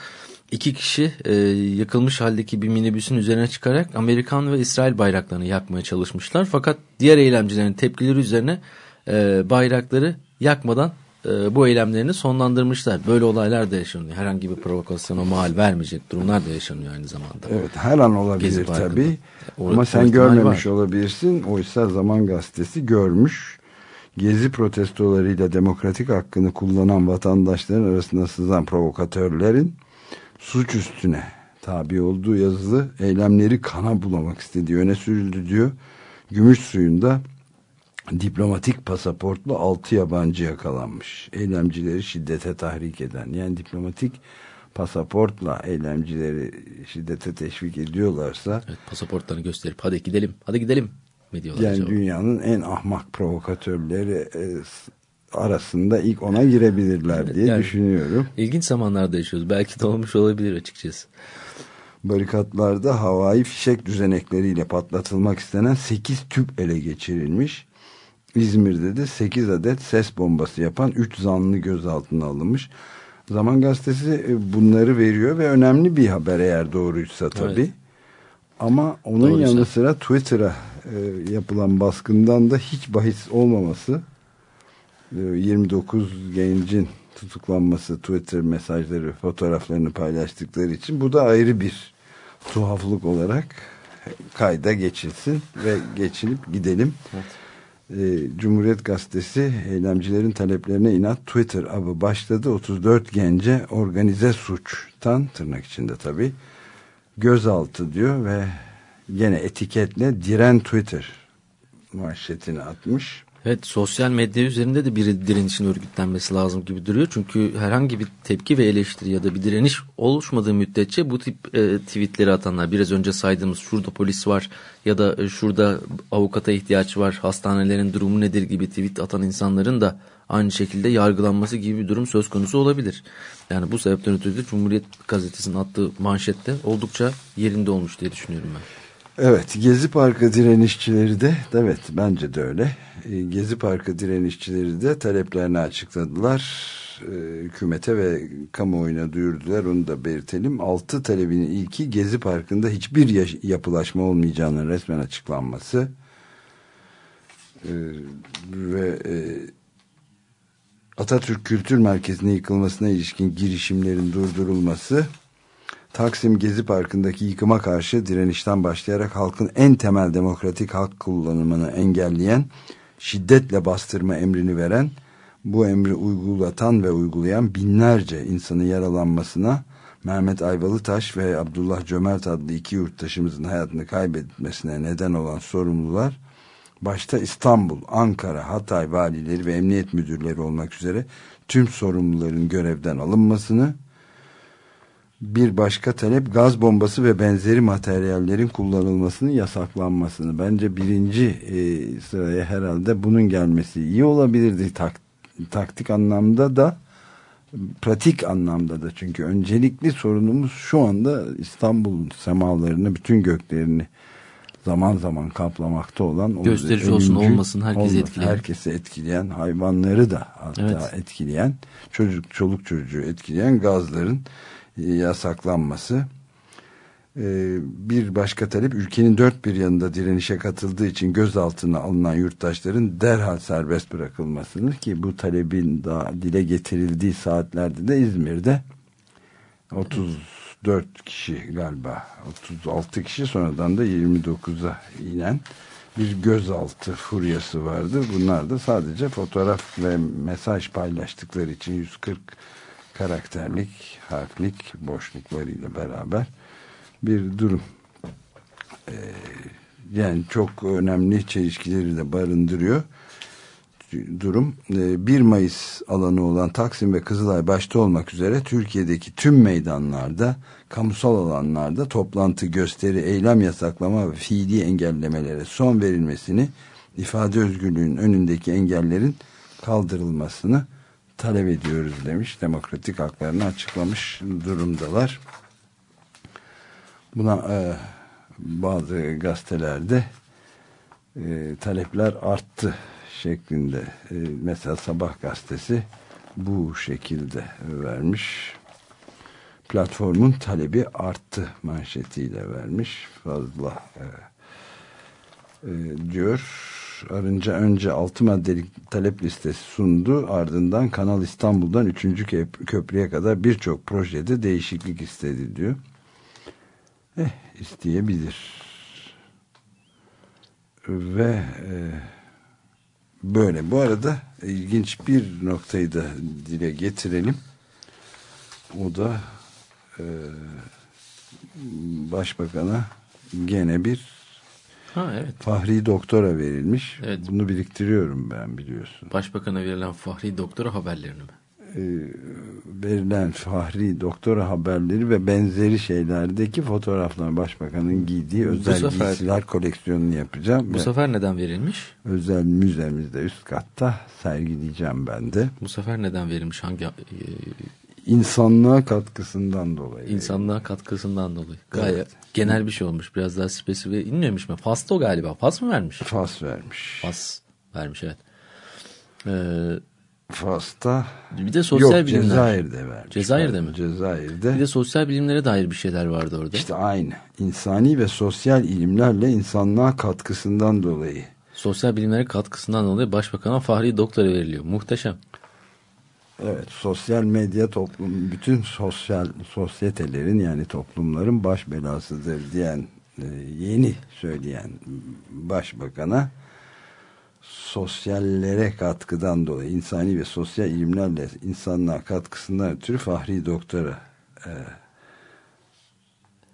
iki kişi e, yakılmış haldeki bir minibüsün üzerine çıkarak Amerikan ve İsrail bayraklarını yakmaya çalışmışlar. Fakat diğer eylemcilerin tepkileri üzerine e, bayrakları yakmadan e, bu eylemlerini sonlandırmışlar. Böyle olaylar da yaşanıyor. Herhangi bir provokasyona mal vermeyecek durumlar da yaşanıyor aynı zamanda. Evet her an olabilir tabii. O- Ama sen görmemiş var. olabilirsin. Oysa Zaman Gazetesi görmüş. Gezi protestolarıyla demokratik hakkını kullanan vatandaşların arasında sızan provokatörlerin suç üstüne tabi olduğu yazılı eylemleri kana bulamak istediği öne sürüldü diyor. Gümüş suyunda diplomatik pasaportlu 6 yabancı yakalanmış. Eylemcileri şiddete tahrik eden yani diplomatik pasaportla eylemcileri şiddete teşvik ediyorlarsa Evet, pasaportlarını gösterip hadi gidelim, hadi gidelim mi diyorlar yani acaba? dünyanın en ahmak provokatörleri e, arasında ilk ona girebilirler diye yani- düşünüyorum. İlginç zamanlarda yaşıyoruz. Belki de olmuş olabilir açıkçası. Barikatlarda havai fişek düzenekleriyle patlatılmak istenen 8 tüp ele geçirilmiş. İzmir'de de 8 adet ses bombası yapan 3 zanlı gözaltına alınmış. Zaman gazetesi e, bunları veriyor ve önemli bir haber eğer doğruysa tabii. Evet. Ama onun Doğruysa. yanı sıra Twitter'a e, yapılan baskından da hiç bahis olmaması e, 29 gencin tutuklanması Twitter mesajları fotoğraflarını paylaştıkları için bu da ayrı bir tuhaflık olarak kayda geçilsin ve geçilip gidelim. E, Cumhuriyet Gazetesi eylemcilerin taleplerine inat Twitter avı başladı. 34 gence organize suçtan tırnak içinde tabii gözaltı diyor ve gene etiketle diren Twitter manşetini atmış. Evet sosyal medya üzerinde de bir direnişin örgütlenmesi lazım gibi duruyor. Çünkü herhangi bir tepki ve eleştiri ya da bir direniş oluşmadığı müddetçe bu tip e, tweetleri atanlar biraz önce saydığımız şurada polis var ya da e, şurada avukata ihtiyaç var hastanelerin durumu nedir gibi tweet atan insanların da aynı şekilde yargılanması gibi bir durum söz konusu olabilir. Yani bu sebepten ötürü de Cumhuriyet Gazetesi'nin attığı manşette oldukça yerinde olmuş diye düşünüyorum ben. Evet Gezi Parkı direnişçileri de evet bence de öyle. E, Gezi Parkı direnişçileri de taleplerini açıkladılar. E, Hükümete ve kamuoyuna duyurdular onu da belirtelim. Altı talebinin ilki Gezi Parkı'nda hiçbir yapılaşma olmayacağının resmen açıklanması. E, ve e, Atatürk Kültür Merkezi'nin yıkılmasına ilişkin girişimlerin durdurulması, Taksim Gezi Parkı'ndaki yıkıma karşı direnişten başlayarak halkın en temel demokratik hak kullanımını engelleyen, şiddetle bastırma emrini veren, bu emri uygulatan ve uygulayan binlerce insanın yaralanmasına, Mehmet Ayvalıtaş ve Abdullah Cömert adlı iki yurttaşımızın hayatını kaybetmesine neden olan sorumlular, başta İstanbul, Ankara, Hatay valileri ve emniyet müdürleri olmak üzere tüm sorumluların görevden alınmasını, bir başka talep gaz bombası ve benzeri materyallerin kullanılmasının yasaklanmasını. Bence birinci e, sıraya herhalde bunun gelmesi iyi olabilirdi tak, taktik anlamda da pratik anlamda da çünkü öncelikli sorunumuz şu anda İstanbul'un semalarını bütün göklerini zaman zaman kaplamakta olan Gösterici olsun, olmasın, herkesi olmasın, etkileyen. herkesi etkileyen hayvanları da hatta Evet. etkileyen çocuk çoluk çocuğu etkileyen gazların yasaklanması Ee, bir başka talep ülkenin dört bir yanında direnişe katıldığı için gözaltına alınan yurttaşların derhal serbest bırakılmasını ki bu talebin daha dile getirildiği saatlerde de İzmir'de 34 kişi galiba 36 kişi sonradan da 29'a inen bir gözaltı furyası vardı. Bunlar da sadece fotoğraf ve mesaj paylaştıkları için 140 karakterlik, harflik boşluklarıyla beraber bir durum. Ee, yani çok önemli çelişkileri de barındırıyor durum. Ee, 1 Mayıs alanı olan Taksim ve Kızılay başta olmak üzere Türkiye'deki tüm meydanlarda, kamusal alanlarda toplantı, gösteri, eylem yasaklama ve fiili engellemelere son verilmesini, ifade özgürlüğünün önündeki engellerin kaldırılmasını talep ediyoruz demiş. Demokratik haklarını açıklamış durumdalar. Buna e, bazı gazetelerde e, talepler arttı şeklinde. E, mesela Sabah gazetesi bu şekilde vermiş. Platformun talebi arttı manşetiyle vermiş. Fazla e, e, diyor. Arınca önce 6 maddelik talep listesi sundu. Ardından Kanal İstanbul'dan 3. köprüye kadar birçok projede değişiklik istedi diyor. Eh isteyebilir. Ve e, böyle. Bu arada ilginç bir noktayı da dile getirelim. O da e, başbakana gene bir Ha evet. Fahri doktora verilmiş. Evet. Bunu biriktiriyorum ben biliyorsun. Başbakan'a verilen Fahri Doktora haberlerini mi? Ee, verilen Fahri doktora haberleri ve benzeri şeylerdeki fotoğraflar başbakanın giydiği özel sefer- giysiler koleksiyonunu yapacağım. Bu ve sefer neden verilmiş? özel müzemizde üst katta sergileyeceğim ben de. Bu sefer neden verilmiş? Hangi e, İnsanlığa katkısından dolayı. insanlığa katkısından dolayı? Gayet Evet. genel bir şey olmuş. Biraz daha spesifik inmemiş mi? Fas o galiba. Fas mı vermiş? Fas vermiş. Fas vermiş evet. Ee, Fas'ta bir de sosyal yok bilimler. Cezayir'de vermiş. Cezayir'de mi? Cezayir'de. Bir de sosyal bilimlere dair bir şeyler vardı orada. İşte aynı. İnsani ve sosyal ilimlerle insanlığa katkısından dolayı. Sosyal bilimlere katkısından dolayı başbakana Fahri Doktora veriliyor. Muhteşem. Evet, sosyal medya toplum bütün sosyal sosyetelerin yani toplumların baş belasıdır diyen e, yeni söyleyen başbakana sosyallere katkıdan dolayı insani ve sosyal ilimlerle insanlığa katkısından ötürü Fahri Doktora e,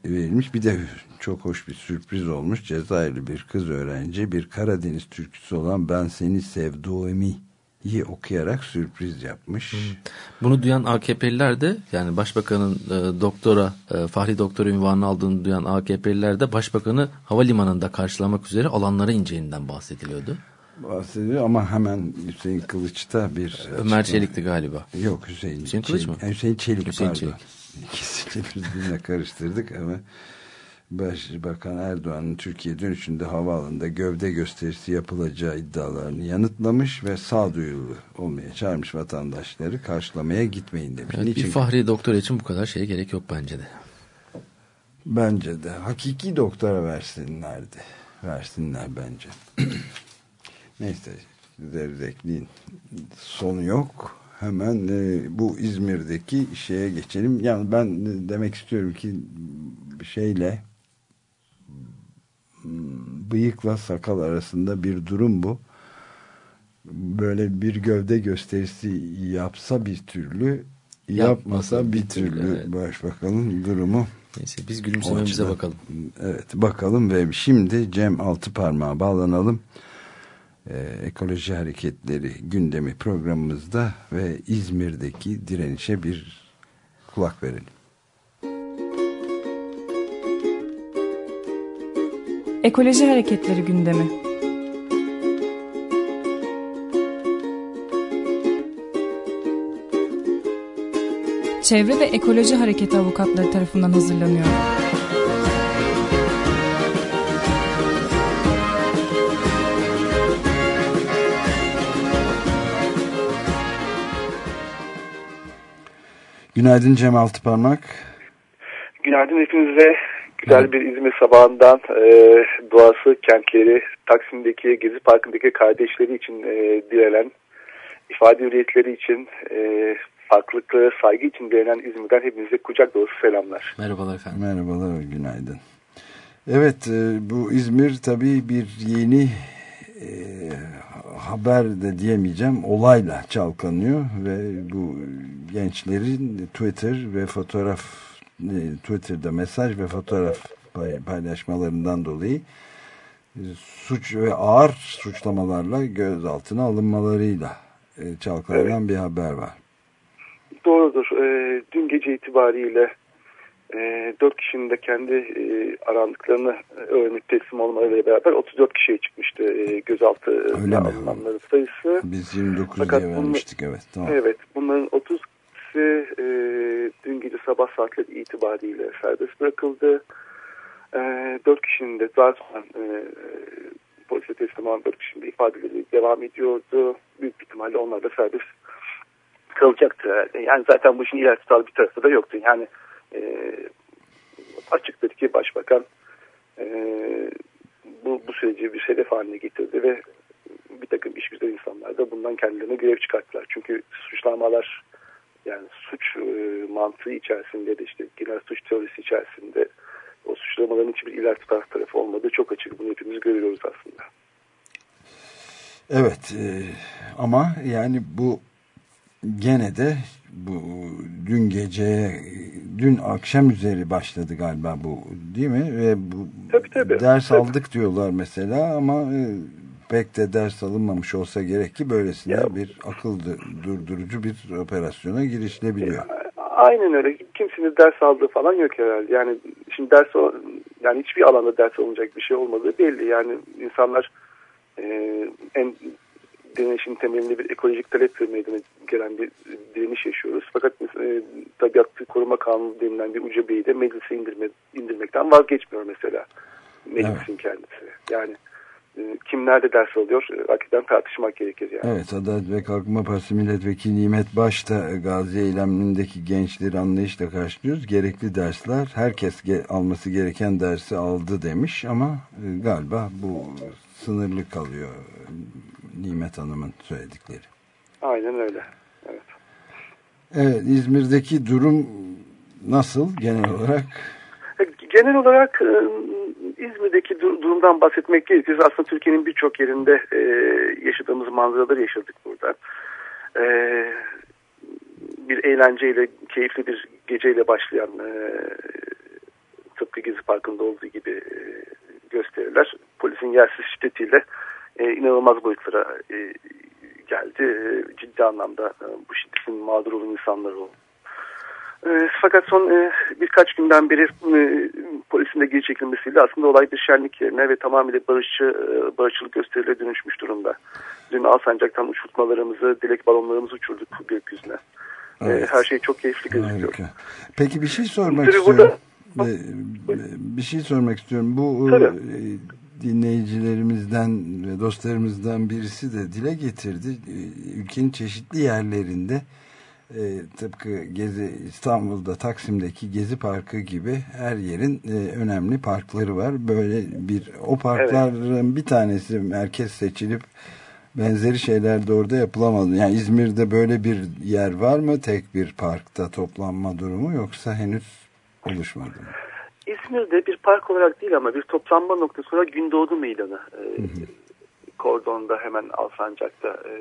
verilmiş. Bir de çok hoş bir sürpriz olmuş. Cezayirli bir kız öğrenci bir Karadeniz türküsü olan Ben Seni Sevduğumu iyi okuyarak sürpriz yapmış. Bunu duyan AKP'liler de yani başbakanın e, doktora e, Fahri Doktora ünvanını aldığını duyan AKP'liler de başbakanı havalimanında karşılamak üzere alanlara ineceğinden bahsediliyordu. bahsediyor ama hemen Hüseyin Kılıç'ta bir Ömer Çelik'ti galiba. Yok Hüseyin. Hüseyin Kılıç Çelik- mı? Hüseyin Çelik Hüseyin pardon. Çelik. İkisini birbirine karıştırdık ama Başbakan Erdoğan'ın Türkiye dönüşünde havaalanında gövde gösterisi yapılacağı iddialarını yanıtlamış ve sağduyulu olmaya çağırmış vatandaşları karşılamaya gitmeyin demiş. Evet, bir? Fahri Doktora için bu kadar şeye gerek yok bence de. Bence de. Hakiki doktora versinlerdi. Versinler bence. Neyse. Zevzekliğin sonu yok. Hemen e, bu İzmir'deki şeye geçelim. Yani ben de demek istiyorum ki şeyle bıyıkla sakal arasında bir durum bu. Böyle bir gövde gösterisi yapsa bir türlü yapmasa bir türlü evet. başbakanın durumu Neyse biz gülümsememize bakalım. Evet bakalım ve şimdi Cem Altıparmağa bağlanalım. Ee, ekoloji hareketleri gündemi programımızda ve İzmir'deki direnişe bir kulak verelim. Ekoloji hareketleri gündemi. Çevre ve Ekoloji Hareketi avukatları tarafından hazırlanıyor. Günaydın Cem Altıparmak. Günaydın hepinize. Güzel bir İzmir sabahından e, doğası, kentleri, Taksim'deki, Gezi Parkı'ndaki kardeşleri için e, direnen, ifade hürriyetleri için, e, farklılıklara saygı için direnen İzmir'den hepinize kucak dolusu selamlar. Merhabalar efendim. Merhabalar günaydın. Evet e, bu İzmir tabii bir yeni e, haber de diyemeyeceğim olayla çalkanıyor ve bu gençlerin Twitter ve fotoğraf Twitter'da mesaj ve fotoğraf pay- paylaşmalarından dolayı e, suç ve ağır suçlamalarla gözaltına alınmalarıyla e, çalkalanan bir haber var. Doğrudur. E, dün gece itibariyle e, 4 kişinin de kendi e, arandıklarını öğrenip teslim olmalarıyla beraber 34 kişiye çıkmıştı e, gözaltı alınanların sayısı. Biz 29 Fakat diye vermiştik evet. Tamam. Evet, bunların 30'sı e, dün gece sabah saatleri itibariyle serbest bırakıldı. E, 4 kişinin de zaten e, polise teslim olan 4 kişinin de ifadeleri devam ediyordu. Büyük ihtimalle onlar da serbest kalacaktı herhalde. Yani zaten bu işin ileri tutar bir tarafı da yoktu. Yani e, açıktır ki başbakan e, bu, bu süreci bir hedef haline getirdi ve bir takım işgüzar insanlar da bundan kendilerine görev çıkarttılar. Çünkü suçlamalar yani suç e, mantığı içerisinde de işte genel suç teorisi içerisinde o suçlamaların hiçbir iler tutar tarafı olmadığı çok açık. Bunu hepimiz görüyoruz aslında. Evet e, ama yani bu gene de bu dün gece dün akşam üzeri başladı galiba bu değil mi? Ve bu tabii, tabii, ders tabii. aldık diyorlar mesela ama e, pek de ders alınmamış olsa gerek ki böylesine Ya. bir akıl durdurucu bir operasyona girişilebiliyor. Aynen öyle. Kimsenin ders aldığı falan yok herhalde. Yani şimdi ders o- yani hiçbir alanda ders alınacak bir şey olmadığı belli. Yani insanlar e, en direnişin temelinde bir ekolojik taleple meydana gelen bir direniş yaşıyoruz. Fakat e, tabiat koruma kanunu denilen bir ucubeyi de meclise indirme, indirmekten vazgeçmiyor mesela. Meclisin kendisi. Yani e, kim nerede ders alıyor e, hakikaten tartışmak gerekir yani. Evet Adalet ve Kalkınma Partisi Milletvekili Nimet Baş da e, Gazi eylemindeki gençleri anlayışla karşılıyoruz. Gerekli dersler herkes ge alması gereken dersi aldı demiş ama e, galiba bu sınırlı kalıyor e, Nimet Hanım'ın söyledikleri. Aynen öyle. Evet. Evet İzmir'deki durum nasıl genel olarak? Genel olarak e, İzmir'deki dur- durumdan bahsetmek gerekirse aslında Türkiye'nin birçok yerinde e, yaşadığımız manzaraları yaşadık burada. E, bir eğlenceyle, keyifli bir geceyle başlayan e, tıpkı Gezi Parkı'nda olduğu gibi e, gösteriler polisin yersiz şiddetiyle e, inanılmaz boyutlara e, geldi. E, ciddi anlamda e, bu şiddetin mağdur olan insanlar oldu. E, fakat son e, birkaç günden beri e, polisin de geri çekilmesiyle aslında olay bir şenlik yerine ve tamamıyla barışçı, e, barışçılık gösterilerine dönüşmüş durumda. Dün Alsancak'tan uçurtmalarımızı, dilek balonlarımızı uçurduk gökyüzüne. E, Evet. her şey çok keyifli gözüküyor. Harika. Peki bir şey sormak Tabii istiyorum. burada- Ee, Bir şey sormak istiyorum. Bu Tabii. e, dinleyicilerimizden ve dostlarımızdan birisi de dile getirdi. E, Ülkenin çeşitli yerlerinde e, tıpkı Gezi İstanbul'da Taksim'deki Gezi Parkı gibi her yerin e, önemli parkları var. Böyle bir o parkların bir tanesi merkez seçilip benzeri şeyler de orada yapılamadı. Yani İzmir'de böyle bir yer var mı? Tek bir parkta toplanma durumu yoksa henüz oluşmadı mı? İzmir'de bir park olarak değil ama bir toplanma noktası olarak Gündoğdu Meydanı e, kordonda hemen Alsancak'ta e,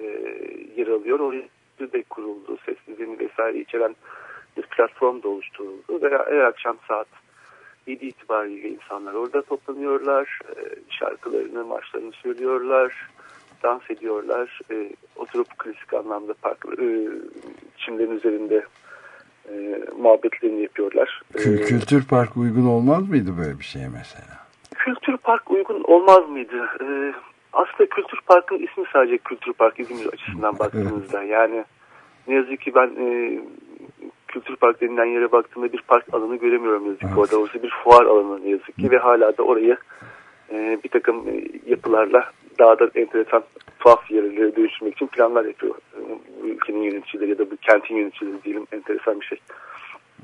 yer alıyor. Oraya de kuruldu, sessizliğini vesaire içeren bir platform da oluşturuldu ve her akşam saat 7 itibariyle insanlar orada toplanıyorlar, e, şarkılarını, marşlarını söylüyorlar, dans ediyorlar, e, oturup klasik anlamda park, e, çimlerin üzerinde e, muhabbetlerini yapıyorlar. E, Kül- Kültür Park uygun olmaz mıydı böyle bir şeye mesela? Kültür Park uygun olmaz mıydı? Ee, aslında Kültür Park'ın ismi sadece Kültür Park İzmir açısından baktığımızda. Yani ne yazık ki ben e, Kültür Park denilen yere baktığımda bir park alanı göremiyorum yazık ki. Evet. Orada orası bir fuar alanı ne yazık ki ve hala da orayı e, bir takım e, yapılarla daha da enteresan tuhaf yerlere dönüştürmek için planlar yapıyor. E, bu ülkenin yöneticileri ya da bu kentin yöneticileri diyelim enteresan bir şey.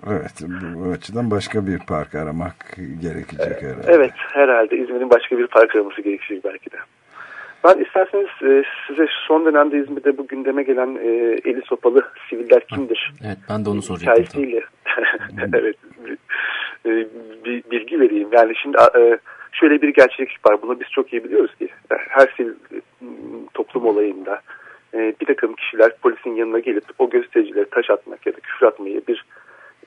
Evet, bu, bu açıdan başka bir park aramak gerekecek herhalde. Evet, herhalde İzmir'in başka bir park araması gerekecek belki de. Ben isterseniz e, size son dönemde İzmir'de bu gündeme gelen e, eli sopalı siviller kimdir? Evet ben de onu soracaktım. Hikayesiyle evet, e, bir bilgi vereyim. Yani şimdi e, şöyle bir gerçeklik var. Bunu biz çok iyi biliyoruz ki her sivil e, toplum olayında e, bir takım kişiler polisin yanına gelip o göstericilere taş atmak ya da küfür atmayı bir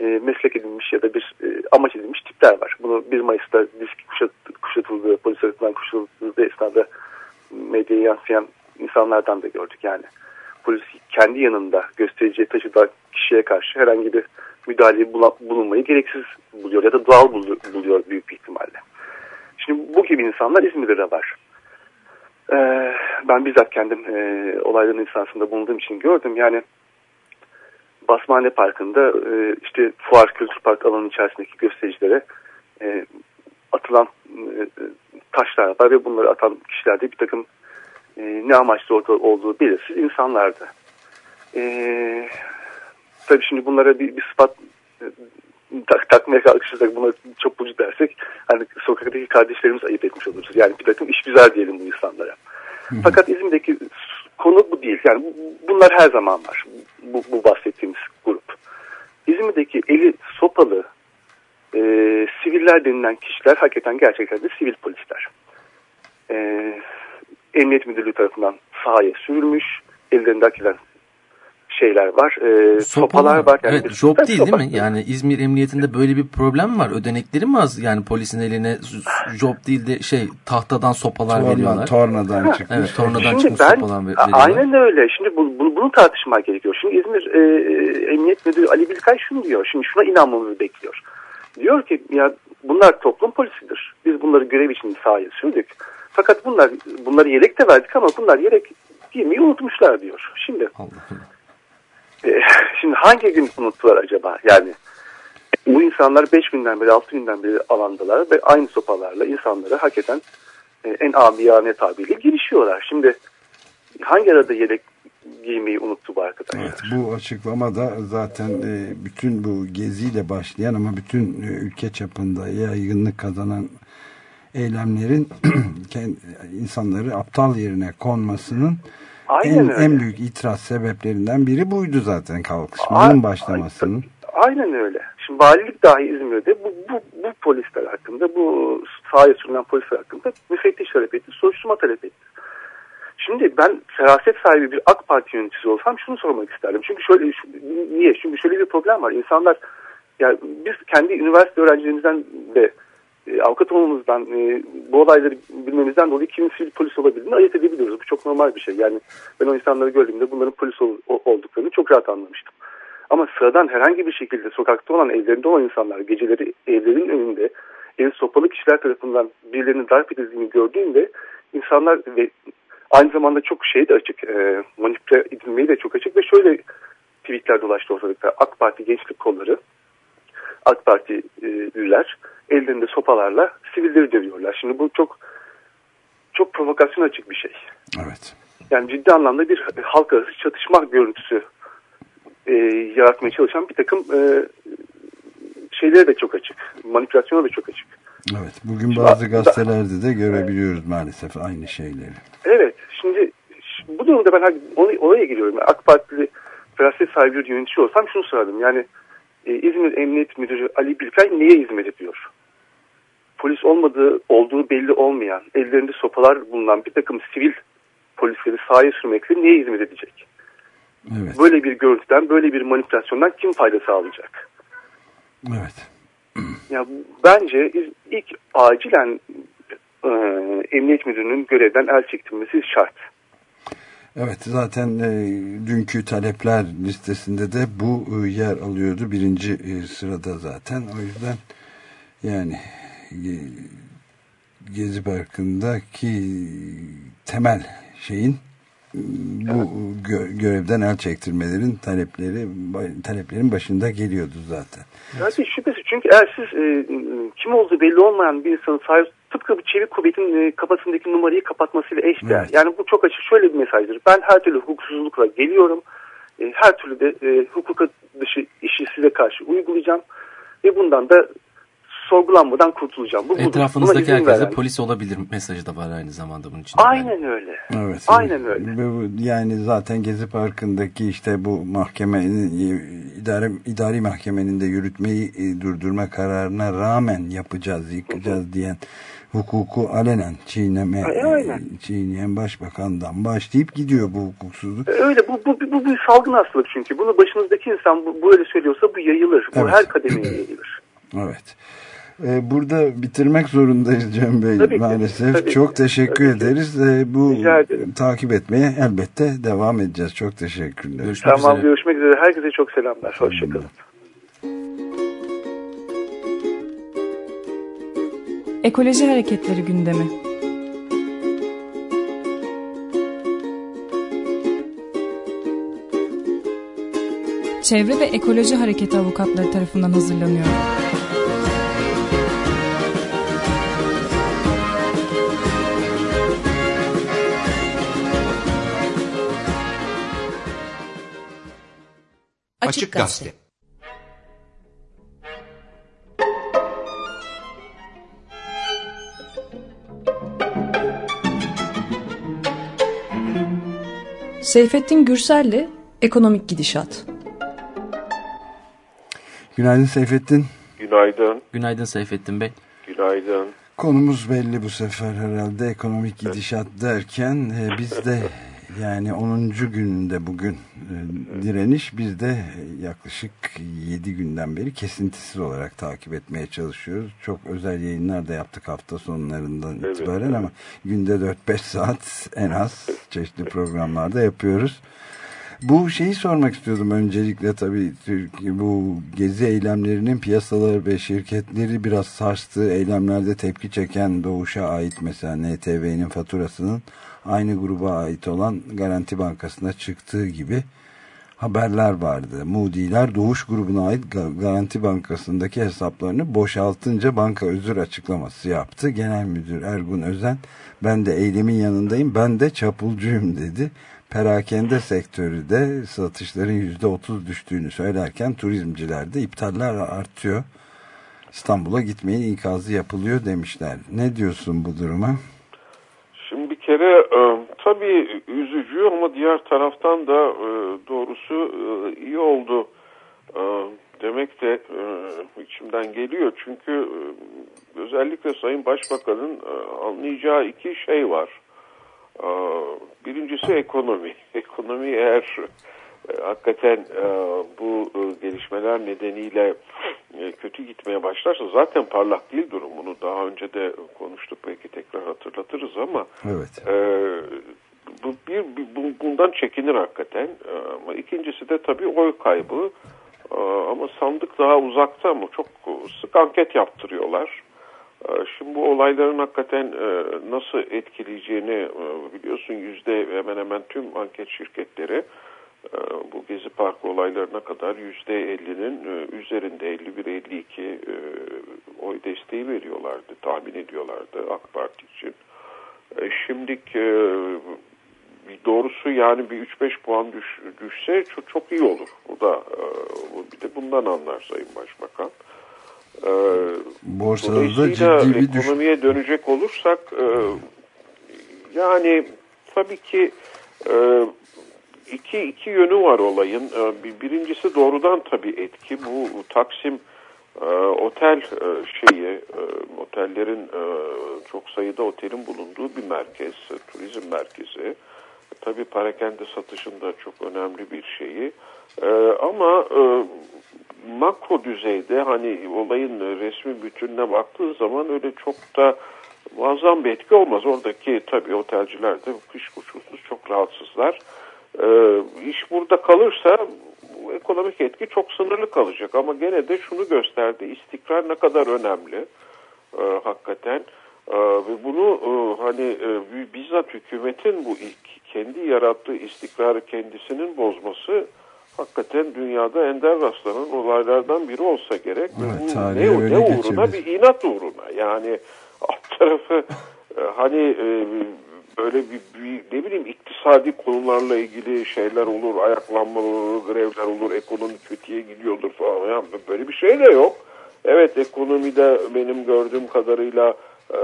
e, meslek edilmiş ya da bir e, amaç edilmiş tipler var. Bunu 1 Mayıs'ta disk kuşat, kuşatıldığı, polis tarafından kuşatıldığı esnada medyaya yansıyan insanlardan da gördük yani. Polis kendi yanında göstericiye taşıdığı kişiye karşı herhangi bir müdahale bulunmayı gereksiz buluyor ya da doğal buluyor büyük bir ihtimalle. Şimdi bu gibi insanlar İzmir'de de var. Ee, ben bizzat kendim e, olayların esnasında bulunduğum için gördüm. Yani Basmane Parkı'nda e, işte Fuar Kültür Park alanı içerisindeki göstericilere e, atılan e, taşlar var ve bunları atan kişiler de bir takım e, ne amaçlı orada olduğu belirsiz insanlardı. E, tabii şimdi bunlara bir, bir sıfat e, tak, takmaya kalkışırsak buna çok bucu dersek hani sokaktaki kardeşlerimiz ayıp etmiş oluruz. Yani bir takım işgüzar diyelim bu insanlara. Fakat İzmir'deki konu bu değil. Yani bunlar her zaman var. Bu, bu bahsettiğimiz grup. İzmir'deki eli sopalı e, siviller denilen kişiler hakikaten gerçekten de sivil polisler. E, Emniyet Müdürlüğü tarafından sahaya sürülmüş. Ellerinde akilen şeyler var. E, sopalar var. Yani evet, job değil sopa. değil mi? Yani İzmir Emniyetinde böyle bir problem var. Ödenekleri mi az? Yani polisin eline job değil de şey tahtadan sopalar Torna, veriyorlar. Tornadan çıkmış. Evet, tornadan Şimdi çıkmış ben, sopalar veriyorlar. Aynen öyle. Şimdi bu, bu, bunu tartışmak gerekiyor. Şimdi İzmir e, Emniyet Müdürü Ali Bilkay şunu diyor. Şimdi şuna inanmamızı bekliyor. Diyor ki ya bunlar toplum polisidir. Biz bunları görev için sahaya sürdük. Fakat bunlar bunları yelek de verdik ama bunlar yelek giymeyi unutmuşlar diyor. Şimdi. E, şimdi hangi gün unuttular acaba? Yani bu insanlar 5 günden beri 6 günden beri alandalar ve aynı sopalarla insanları hakikaten e, en amiyane tabiriyle girişiyorlar. Şimdi hangi arada yelek giymeyi unuttu bu arkadaşlar. Evet, bu açıklama da zaten e, bütün bu geziyle başlayan ama bütün e, ülke çapında yaygınlık kazanan eylemlerin insanları aptal yerine konmasının en, en büyük itiraz sebeplerinden biri buydu zaten kalkışmanın başlamasının. Aynen öyle. Şimdi valilik dahi İzmir'de bu, bu, bu polisler hakkında, bu sahaya sürülen polisler hakkında müfettiş talep etti, soruşturma talep etti. Şimdi ben feraset sahibi bir AK Parti yöneticisi olsam şunu sormak isterdim. Çünkü şöyle niye? Çünkü şöyle bir problem var. İnsanlar yani biz kendi üniversite öğrencilerimizden ve e, avukat olmamızdan e, bu olayları bilmemizden dolayı kimin sivil polis olabildiğini ayırt edebiliyoruz. Bu çok normal bir şey. Yani ben o insanları gördüğümde bunların polis ol, olduklarını çok rahat anlamıştım. Ama sıradan herhangi bir şekilde sokakta olan evlerinde olan insanlar geceleri evlerin önünde el sopalı kişiler tarafından birilerinin darp edildiğini gördüğünde insanlar ve Aynı zamanda çok şey de açık, e, manipüle edilmeyi de çok açık ve şöyle tweetler dolaştı ortalıkta. AK Parti gençlik kolları, AK Partililer ellerinde sopalarla sivilleri dövüyorlar. Şimdi bu çok çok provokasyon açık bir şey. Evet. Yani ciddi anlamda bir halk arası çatışma görüntüsü e, yaratmaya çalışan bir takım e, şeylere de çok açık. Manipülasyona da çok açık. Evet. Bugün bazı gazetelerde de görebiliyoruz maalesef aynı şeyleri. Evet. Şimdi bu durumda ben oraya giriyorum. AK Partili feraset sahibi bir yönetici olsam şunu sorardım. Yani e, İzmir Emniyet Müdürü Ali Bilkay niye hizmet ediyor? Polis olmadığı, olduğu belli olmayan, ellerinde sopalar bulunan bir takım sivil polisleri sahaya sürmekle niye hizmet edecek? Evet. Böyle bir görüntüden, böyle bir manipülasyondan kim fayda sağlayacak? Evet. Ya bence ilk acilen e, emniyet müdürünün görevden el çektirmesi şart. Evet zaten e, dünkü talepler listesinde de bu e, yer alıyordu. Birinci e, sırada zaten. O yüzden yani Gezi Parkı'ndaki temel şeyin bu gö görevden el çektirmelerin talepleri taleplerin başında geliyordu zaten. Yani şüphesiz çünkü eğer siz e, kim olduğu belli olmayan bir insanın sahip tıpkı bir çevik kuvvetin e, kafasındaki numarayı kapatmasıyla eşdeğer. Evet. Yani bu çok açık şöyle bir mesajdır. Ben her türlü hukuksuzlukla geliyorum. E, her türlü de e, hukuka dışı işi size karşı uygulayacağım. Ve bundan da sorgulanmadan kurtulacağım. Bu, Etrafınızdaki herkese polis olabilir mesajı da var aynı zamanda bunun için. Aynen yani. öyle. Evet. Aynen öyle. Yani zaten Gezi Parkı'ndaki işte bu mahkemenin idari, idari mahkemenin de yürütmeyi e, durdurma kararına rağmen yapacağız, yıkacağız diyen hukuku alenen çiğneme Aynen. E, çiğneyen başbakandan başlayıp gidiyor bu hukuksuzluk. Öyle bu bu bu, bu bir salgın hastalık çünkü. Bunu başınızdaki insan bu, böyle söylüyorsa bu yayılır. Bu evet. her kademeye yayılır. Evet. Ee, burada bitirmek zorundayız Cem Bey tabii maalesef. Ki, Çok teşekkür tabii ederiz. Ki. Bu takip etmeye elbette devam edeceğiz. Çok teşekkürler. Görüşmek tamam üzere. görüşmek üzere. Herkese çok selamlar. Hoşçakalın. Ekoloji Hareketleri gündemi. Çevre ve Ekoloji Hareketi avukatları tarafından hazırlanıyor. Açık Gazete. Seyfettin Gürsel'le Ekonomik Gidişat. Günaydın Seyfettin. Günaydın. Günaydın Seyfettin Bey. Günaydın. Konumuz belli bu sefer herhalde ekonomik gidişat derken e, biz de yani 10. gününde bugün e, direniş biz de yaklaşık 7 günden beri kesintisiz olarak takip etmeye çalışıyoruz. Çok özel yayınlar da yaptık hafta sonlarından Evet, itibaren evet. ama günde 4-5 saat en az çeşitli programlarda yapıyoruz. Bu şeyi sormak istiyordum öncelikle tabii Türkiye bu gezi eylemlerinin piyasaları ve şirketleri biraz sarstığı eylemlerde tepki çeken Doğuş'a ait mesela NTV'nin faturasının aynı gruba ait olan Garanti Bankası'na çıktığı gibi haberler vardı. Moody'ler Doğuş grubuna ait Ga- Garanti Bankası'ndaki hesaplarını boşaltınca banka özür açıklaması yaptı. Genel Müdür Ergun Özen ben de eylemin yanındayım ben de çapulcuyum dedi. Perakende sektörü de satışların %30 düştüğünü söylerken turizmcilerde iptaller artıyor. İstanbul'a gitmeyin ikazı yapılıyor demişler. Ne diyorsun bu duruma? Şimdi bir kere e, tabii üzücü ama diğer taraftan da e, doğrusu e, iyi oldu demek de içimden geliyor. Çünkü özellikle Sayın Başbakan'ın anlayacağı iki şey var. Birincisi ekonomi. Ekonomi eğer e, hakikaten e, bu e, gelişmeler nedeniyle kötü gitmeye başlarsa zaten parlak değil durum. Bunu daha önce de konuştuk belki tekrar hatırlatırız ama Evet. e, bu bir, bir- bu- bundan çekinir hakikaten. Ama ikincisi de tabii oy kaybı. Ama sandık daha uzakta ama çok sık anket yaptırıyorlar. E, Şimdi bu olayların hakikaten e, nasıl etkileyeceğini e, biliyorsun yüzde hemen hemen tüm anket şirketleri e, bu Gezi Parkı olaylarına kadar yüzde 50'nin e, üzerinde 51-52 e, oy desteği veriyorlardı, tahmin ediyorlardı AK Parti için. Şimdiki e, doğrusu yani bir 3-5 puan düş, düşse çok, çok iyi olur. Bu da bir de bundan anlar Sayın Başbakan. E, Borsada da Dolayısıyla ciddi bir düş ekonomiye dönecek olursak e, yani tabii ki e, iki, iki yönü var olayın. E, bir- birincisi doğrudan tabii etki. Bu Taksim e, otel e, şeyi, e, otellerin e, çok sayıda otelin bulunduğu bir merkez, e, turizm merkezi. Tabii parakende satışında çok önemli bir şeyi. E, ama e, makro düzeyde hani olayın resmi bütününe baktığın zaman öyle çok da muazzam bir etki olmaz. Oradaki tabii otelciler de kış kuşkusuz çok rahatsızlar. Ee, iş burada kalırsa bu ekonomik etki çok sınırlı kalacak. Ama gene de şunu gösterdi. istikrar ne kadar önemli e, hakikaten. E, ve bunu e, hani e, bizzat hükümetin bu ilk kendi yarattığı istikrarı kendisinin bozması hakikaten dünyada ender rastlanan olaylardan biri olsa gerek. Ve Evet, ne, ne uğruna geçebilir. bir inat uğruna. Yani alt tarafı e, hani e, böyle bir, bir ne bileyim iktisadi konularla ilgili şeyler olur, ayaklanmalar olur, grevler olur, ekonomi kötüye gidiyordur falan. Yani böyle bir şey de yok. Evet ekonomide benim gördüğüm kadarıyla e,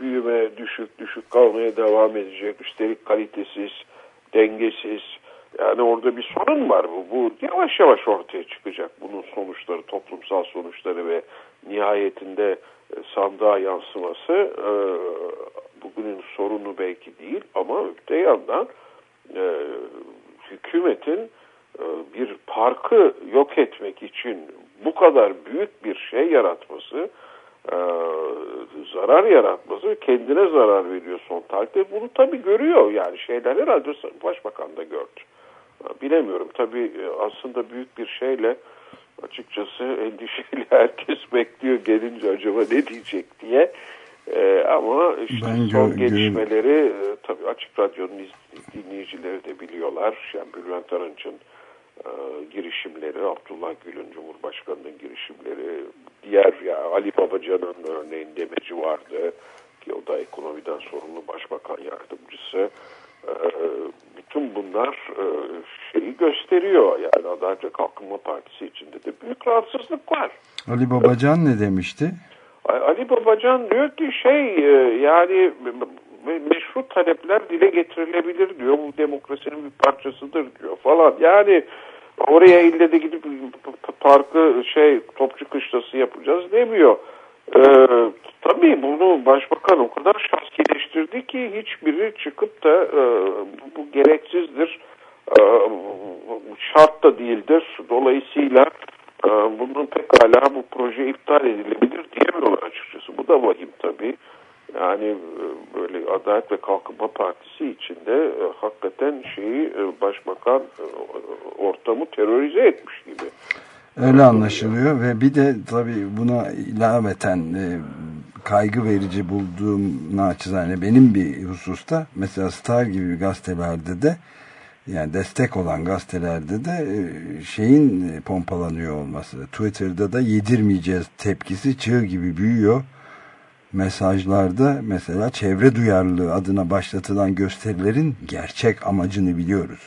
büyüme düşük düşük kalmaya devam edecek. Üstelik kalitesiz, dengesiz. Yani orada bir sorun var bu. Bu yavaş yavaş ortaya çıkacak. Bunun sonuçları, toplumsal sonuçları ve nihayetinde e, sandığa yansıması e, bugünün sorunu belki değil ama öte yandan e, hükümetin bir parkı yok etmek için bu kadar büyük bir şey yaratması, zarar yaratması kendine zarar veriyor son tarihte. Bunu tabii görüyor yani şeyler herhalde başbakan da gördü. Bilemiyorum tabii e, aslında büyük bir şeyle açıkçası endişeyle herkes bekliyor gelince acaba ne diyecek diye. Ee, ama işte Ben son gelişmeleri e, tabii Açık Radyo'nun dinleyicileri de biliyorlar. Yani Bülent Arınç'ın e, girişimleri, Abdullah Gül'ün Cumhurbaşkanı'nın girişimleri, diğer ya Ali Babacan'ın örneğin demeci vardı ki o da ekonomiden sorumlu başbakan yardımcısı. E, bütün bunlar e, şeyi gösteriyor. Yani Adalet Kalkınma Partisi içinde de büyük rahatsızlık var. Ali Babacan ne demişti? Ali Babacan diyor ki şey e, yani me- meşru talepler dile getirilebilir diyor. Bu demokrasinin bir parçasıdır diyor falan. Yani oraya ille de gidip parkı şey topçu kışlası yapacağız demiyor. Ee, tabii bunu başbakan o kadar şahsileştirdi ki hiçbiri çıkıp da e, bu, gereksizdir, e, şart da değildir. Dolayısıyla e, bunun pekala bu proje iptal edilebilir diyemiyorlar açıkçası. Bu da vahim tabii. Yani e, böyle Adalet ve Kalkınma Partisi içinde e, hakikaten şeyi e, başbakan e, ortamı terörize etmiş gibi. Öyle anlaşılıyor ve bir de tabii buna ilaveten e, kaygı verici bulduğum naçizane benim bir hususta mesela Star gibi gazetelerde de yani destek olan gazetelerde de e, şeyin e, pompalanıyor olması. Twitter'da da yedirmeyeceğiz tepkisi çığ gibi büyüyor. Mesajlarda mesela çevre duyarlılığı adına başlatılan gösterilerin gerçek amacını biliyoruz.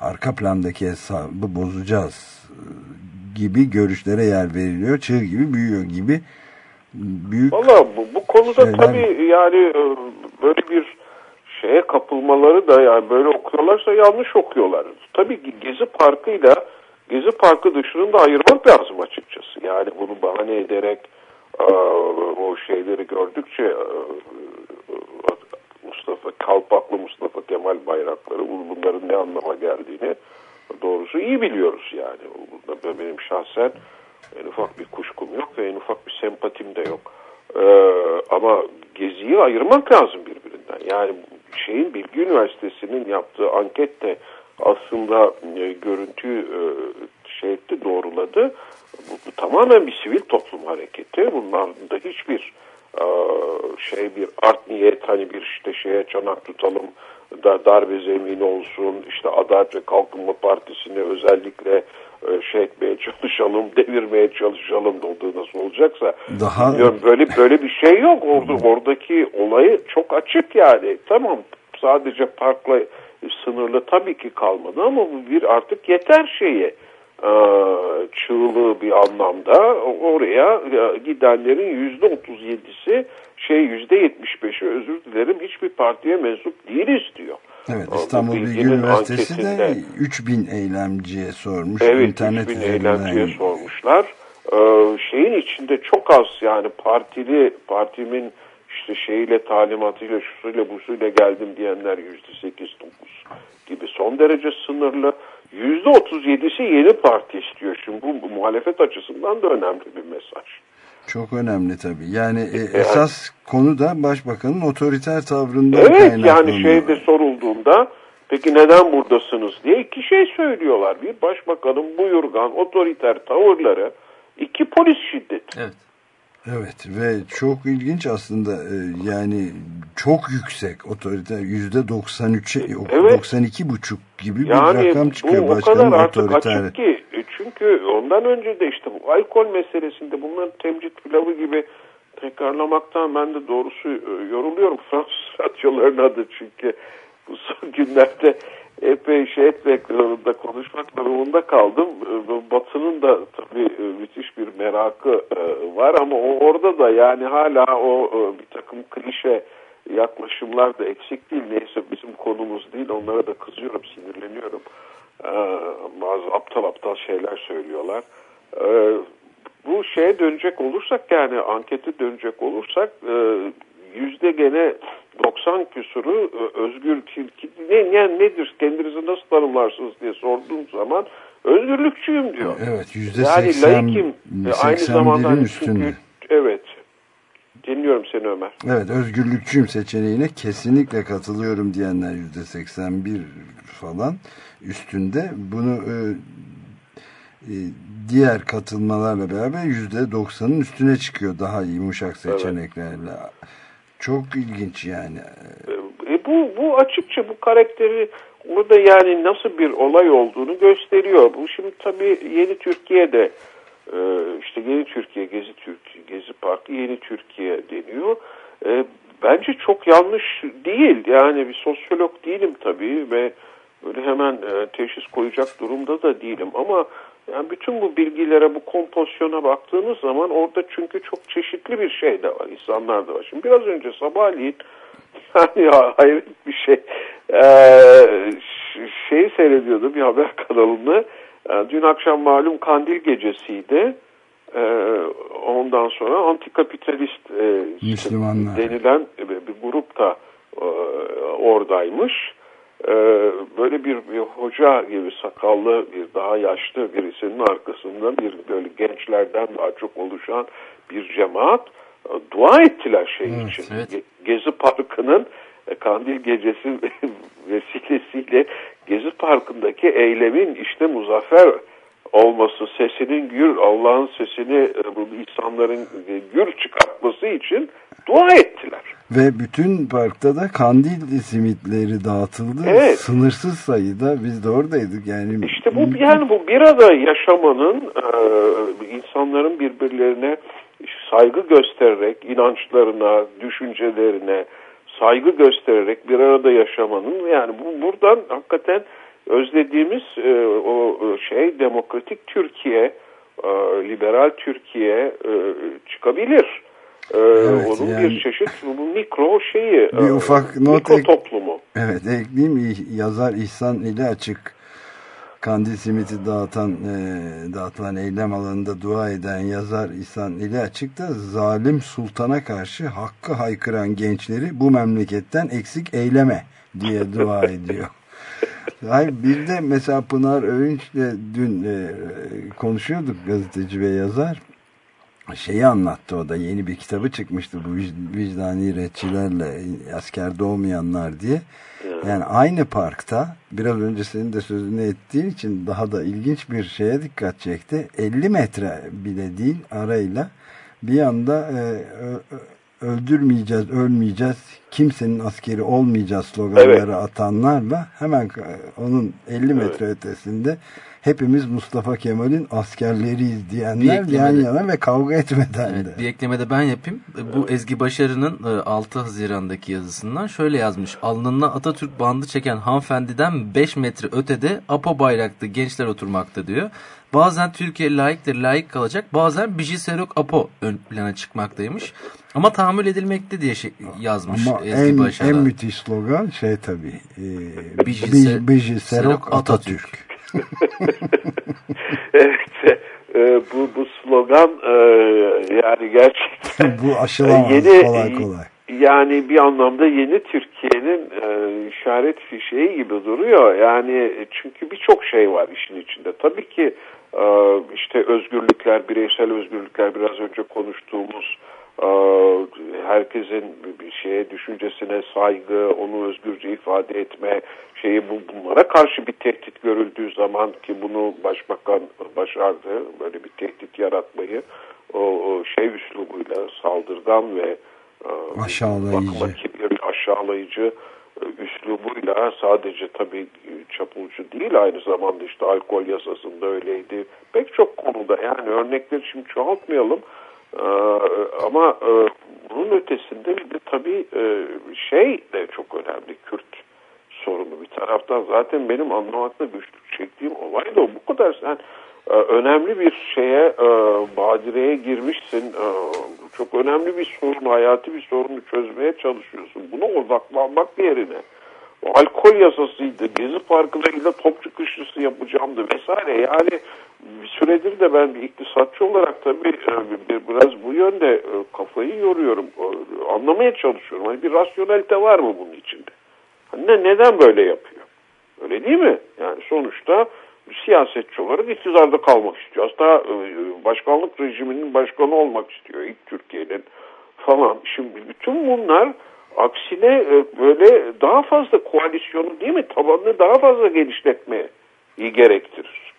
Arka plandaki hesabı bozacağız e, gibi görüşlere yer veriliyor. Çığ gibi büyüyor gibi büyük Valla bu, bu konuda şeyler- tabii yani e, böyle bir şeye kapılmaları da yani böyle okuyorlarsa yanlış okuyorlar. Tabii ki Gezi Parkı'yla Gezi Parkı dışını da ayırmak lazım açıkçası. Yani bunu bahane ederek e, o şeyleri gördükçe e, Mustafa Kalpaklı Mustafa Kemal bayrakları bu- bunların ne anlama geldiğini doğrusu iyi biliyoruz yani. Burada benim şahsen en ufak bir kuşkum yok ve en ufak bir sempatim de yok. Ee, ama Gezi'yi ayırmak lazım birbirinden. Yani şeyin Bilgi Üniversitesi'nin yaptığı ankette aslında e, görüntüyü e, şey etti, doğruladı. Bu, bu tamamen bir sivil toplum hareketi. Bunlarda hiçbir e, şey bir art niyet hani bir işte şeye çanak tutalım da darbe zemini olsun işte Adalet ve Kalkınma Partisi'ne özellikle e, şey etmeye çalışalım, devirmeye çalışalım olduğu nasıl olacaksa Daha- böyle böyle bir şey yok. Orada oradaki olayı çok açık yani. Tamam sadece parkla sınırlı tabii ki kalmadı ama bu bir artık yeter şeyi çığlığı bir anlamda oraya e, gidenlerin yüzde otuz yedisi şey yüzde yetmiş beşi özür dilerim hiçbir partiye mensup değiliz diyor. Evet Bu İstanbul Bilgi Üniversitesi de anketinde. 3000 eylemciye sormuş. Evet, internet 3000 üzerinden. eylemciye sormuşlar. Ee, şeyin içinde çok az yani partili, partimin işte şeyiyle talimatıyla, şusuyla, busuyla geldim diyenler yüzde sekiz, dokuz gibi son derece sınırlı. Yüzde otuz yedisi yeni parti istiyor. Şimdi bu, bu muhalefet açısından da önemli bir mesaj. Çok önemli tabii. Yani e, esas konu da başbakanın otoriter tavrından Evet kaynaklanıyor. yani şeyde sorulduğunda peki neden buradasınız diye iki şey söylüyorlar. Bir başbakanın buyurgan, otoriter tavırları, iki polis şiddeti. Evet. Evet ve çok ilginç aslında e, yani çok yüksek otoriter yüzde 93'e Evet. 92 buçuk gibi bir Yani rakam çıkıyor bu o başkanın otoriter. ki e, çünkü ondan önce de işte bu alkol meselesinde bunların temcit pilavı gibi tekrarlamaktan ben de doğrusu e, yoruluyorum. Fransız radyolarına da çünkü bu son günlerde epey şey etmek zorunda konuşmak durumunda kaldım. E, Batı'nın da tabii müthiş bir merakı var ama orada da yani hala o bir takım klişe yaklaşımlar da eksik değil. Neyse bizim konumuz değil. Onlara da kızıyorum, sinirleniyorum. Ee, bazı aptal aptal şeyler söylüyorlar. Ee, bu şeye dönecek olursak yani ankete dönecek olursak e, yüzde gene 90 küsuru e, özgür tilki ne, yani nedir kendinizi nasıl tanımlarsınız diye sorduğum zaman özgürlükçüyüm diyor. Evet yüzde Yani 80, laikim e, aynı zamanda 81'in hani üstünde. çünkü evet dinliyorum seni Ömer. Evet özgürlükçüyüm seçeneğine kesinlikle katılıyorum diyenler yüzde 81 falan üstünde. Bunu e, e, diğer katılmalarla beraber yüzde 90'ın üstüne çıkıyor daha yumuşak seçeneklerle. Çok ilginç yani. E, bu, bu açıkça bu karakteri orada yani nasıl bir olay olduğunu gösteriyor. Bu şimdi tabii yeni Türkiye'de işte yeni Türkiye, Gezi Türkiye, Gezi Parkı yeni Türkiye deniyor. E, bence çok yanlış değil. Yani bir sosyolog değilim tabii ve böyle hemen e, teşhis koyacak durumda da değilim ama yani bütün bu bilgilere, bu kompozisyona baktığınız zaman orada çünkü çok çeşitli bir şey de var, insanlar da var. Şimdi biraz önce sabahleyin yani hayret bir şey. Ee, şeyi seyrediyordu bir haber kanalını. Ee, dün akşam malum kandil gecesiydi. Ee, ondan sonra antikapitalist e, Müslümanlar. denilen bir grup da e, oradaymış. Böyle bir, bir hoca gibi sakallı bir daha yaşlı birisinin arkasında bir böyle gençlerden daha çok oluşan bir cemaat e, dua ettiler şey Evet, için. evet. Ge- Gezi Parkı'nın e, Kandil Gecesi vesilesiyle Gezi Parkı'ndaki eylemin işte muzaffer olması, sesinin gür, Allah'ın sesini e, bu insanların e, gür çıkartması için dua ettiler. Ve bütün parkta da kandil simitleri dağıtıldı. Evet. Sınırsız sayıda biz de oradaydık yani. İşte bu yani bu bir arada yaşamanın e, insanların birbirlerine saygı göstererek inançlarına, düşüncelerine saygı göstererek bir arada yaşamanın yani bu buradan hakikaten özlediğimiz e, o e, şey demokratik Türkiye, e, liberal Türkiye e, çıkabilir. E, Evet, onun yani- bir çeşit bu mikro şeyi, Bir e, ufak not mikro ek- toplumu. Evet ekleyeyim yazar İhsan ile açık kandil simiti dağıtan e, dağıtılan eylem alanında dua eden yazar İhsan ile açık da zalim sultana karşı hakkı haykıran gençleri bu memleketten eksik eyleme diye dua ediyor. Hayır, bir de mesela Pınar Öğünç'le dün e, konuşuyorduk gazeteci ve yazar şeyi anlattı o da yeni bir kitabı çıkmıştı bu vic- vicdani retçilerle askerde olmayanlar diye. Yani aynı parkta biraz önce senin de sözünü ettiğin için daha da ilginç bir şeye dikkat çekti. 50 metre bile değil arayla bir anda e, öldürmeyeceğiz, ölmeyeceğiz, kimsenin askeri olmayacağız sloganları atanlarla hemen e, onun 50 metre ötesinde hepimiz Mustafa Kemal'in askerleriyiz diyenler Bir yan eklemede- yana ve kavga etmeden de. Evet, bir ekleme de ben yapayım. E, Bu Ezgi Başarı'nın e, 6 Haziran'daki yazısından şöyle yazmış. Alnına Atatürk bandı çeken hanımefendiden 5 metre ötede APO bayraklı gençler oturmakta diyor. Bazen Türkiye layıktır, layık kalacak. Bazen Biji Serok APO ön plana çıkmaktaymış. Ama tahammül edilmekte diye şey yazmış Ama Ezgi en, Başarı. en müthiş slogan şey tabii. E, Biji Biji Serok Serok Atatürk. evet, e, bu bu slogan e, yani gerçekten Bu aşılamaz yeni kolay kolay. yani bir anlamda yeni Türkiye'nin e, işaret fişeği gibi duruyor. Yani çünkü birçok şey var işin içinde. Tabii ki e, işte özgürlükler, bireysel özgürlükler biraz önce konuştuğumuz e, herkesin bir şeye düşüncesine saygı, onu özgürce ifade etme şeyi bu bunlara karşı bir tehdit görüldüğü zaman ki bunu başbakan başardı böyle bir tehdit yaratmayı o, o şey üslubuyla saldırgan ve e, Aşağılayıcı. bakıma kibirli aşağılayıcı e, üslubuyla sadece tabii e, çapulcu değil aynı zamanda işte alkol yasasında öyleydi. Pek çok konuda yani örnekleri şimdi çoğaltmayalım ama bunun ötesinde bir de tabii şey de çok önemli Kürt sorunu bir taraftan zaten benim anlamakta güçlük çektiğim olay da o. bu kadar sen e, önemli bir şeye e, badireye girmişsin. E, çok önemli bir sorun hayati bir sorunu çözmeye çalışıyorsun. Buna odaklanmak yerine alkol yasasıydı Gezi Parkı'nda top çıkışlısı yapacağımdı vesaire. Yani bir süredir de ben bir iktisatçı olarak tabii bir- biraz bu yönde kafayı yoruyorum. Anlamaya çalışıyorum. Hani bir rasyonelite var mı bunun içinde ne, neden böyle yapıyor? Öyle değil mi? Yani sonuçta siyasetçi olarak iktidarda kalmak istiyor. Hatta e, başkanlık rejiminin başkanı olmak istiyor ilk Türkiye'nin falan. Şimdi bütün bunlar aksine e, böyle daha fazla koalisyonu değil mi? Tabanını daha fazla genişletmeye gerektirir.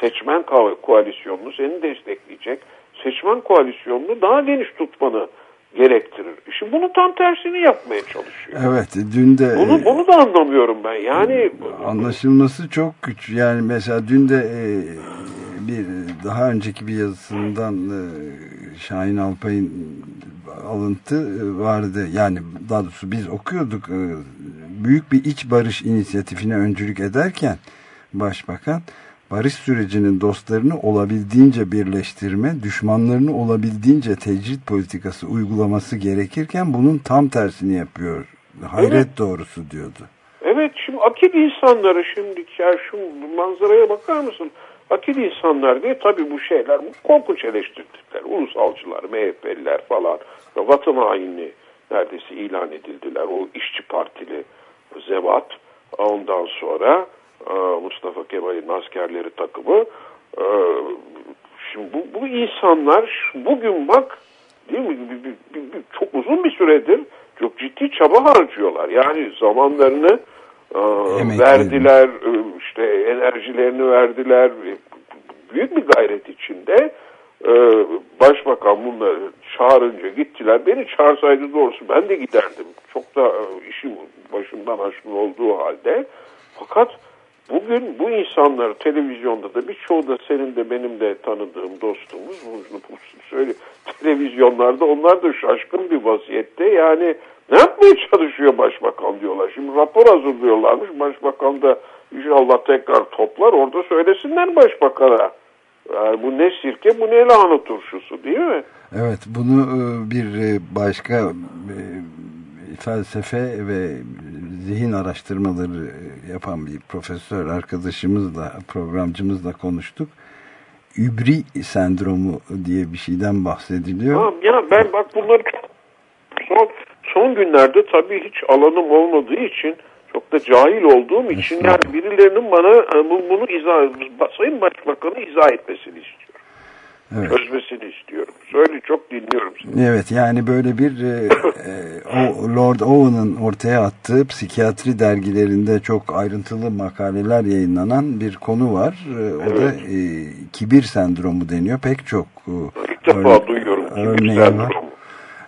Seçmen ko- koalisyonunu seni destekleyecek. Seçmen koalisyonunu daha geniş tutmanı gerektirir. Şimdi bunu tam tersini yapmaya çalışıyor. Evet dün de Bunu, bunu da anlamıyorum ben. Yani anlaşılması çok güç. Yani mesela dün de e, bir daha önceki bir yazısından e, Şahin Alpay'ın alıntı e, vardı. Yani daha doğrusu biz okuyorduk. e, büyük bir iç barış inisiyatifine öncülük ederken Başbakan barış sürecinin dostlarını olabildiğince birleştirme, düşmanlarını olabildiğince tecrit politikası uygulaması gerekirken bunun tam tersini yapıyor hayret Evet. doğrusu diyordu. Evet şimdi akil insanları şimdi ya şu manzaraya bakar mısın? Akil insanlar diye tabii bu şeyler bu korkunç eleştirdiler. Ulusalcılar, MHP'liler falan vatan haini neredeyse ilan edildiler. O işçi partili zevat. Ondan sonra Mustafa Kemal'in askerleri takımı. Şimdi bu, bu insanlar bugün bak değil mi çok uzun bir süredir çok ciddi çaba harcıyorlar. Yani zamanlarını e, Emeklerini. verdiler, e, işte enerjilerini verdiler. E, Büyük bir gayret içinde e, başbakan bunları çağırınca gittiler. Beni çağırsaydı doğrusu ben de giderdim. Çok da e, işim başımdan aşkın olduğu halde. Fakat Bugün bu insanlar televizyonda da birçoğu da senin de benim de tanıdığım dostumuz söyle televizyonlarda onlar da şaşkın bir vaziyette yani ne yapmaya çalışıyor başbakan diyorlar. Şimdi rapor hazırlıyorlarmış başbakan da inşallah tekrar toplar orada söylesinler başbakana. Yani bu ne sirke bu ne lahana turşusu değil mi? Evet bunu e, bir e, başka e, felsefe ve zihin araştırmaları e, yapan bir profesör arkadaşımızla programcımızla konuştuk. Übri sendromu diye bir şeyden bahsediliyor. Tamam ya ben bak bunları son, son günlerde tabii hiç alanım olmadığı için çok da cahil olduğum için yani birilerinin bana e, bu- bunu izah, Sayın Başbakan'ı izah etmesini istiyorum. Evet. Çözmesini istiyorum. Söyle çok dinliyorum seni. Evet yani böyle bir e, e, o Lord Owen'ın ortaya attığı psikiyatri dergilerinde çok ayrıntılı makaleler yayınlanan bir konu var. E, o da e, kibir sendromu deniyor. Pek çok e, İlk defa duyuyorum kibir var. sendromu.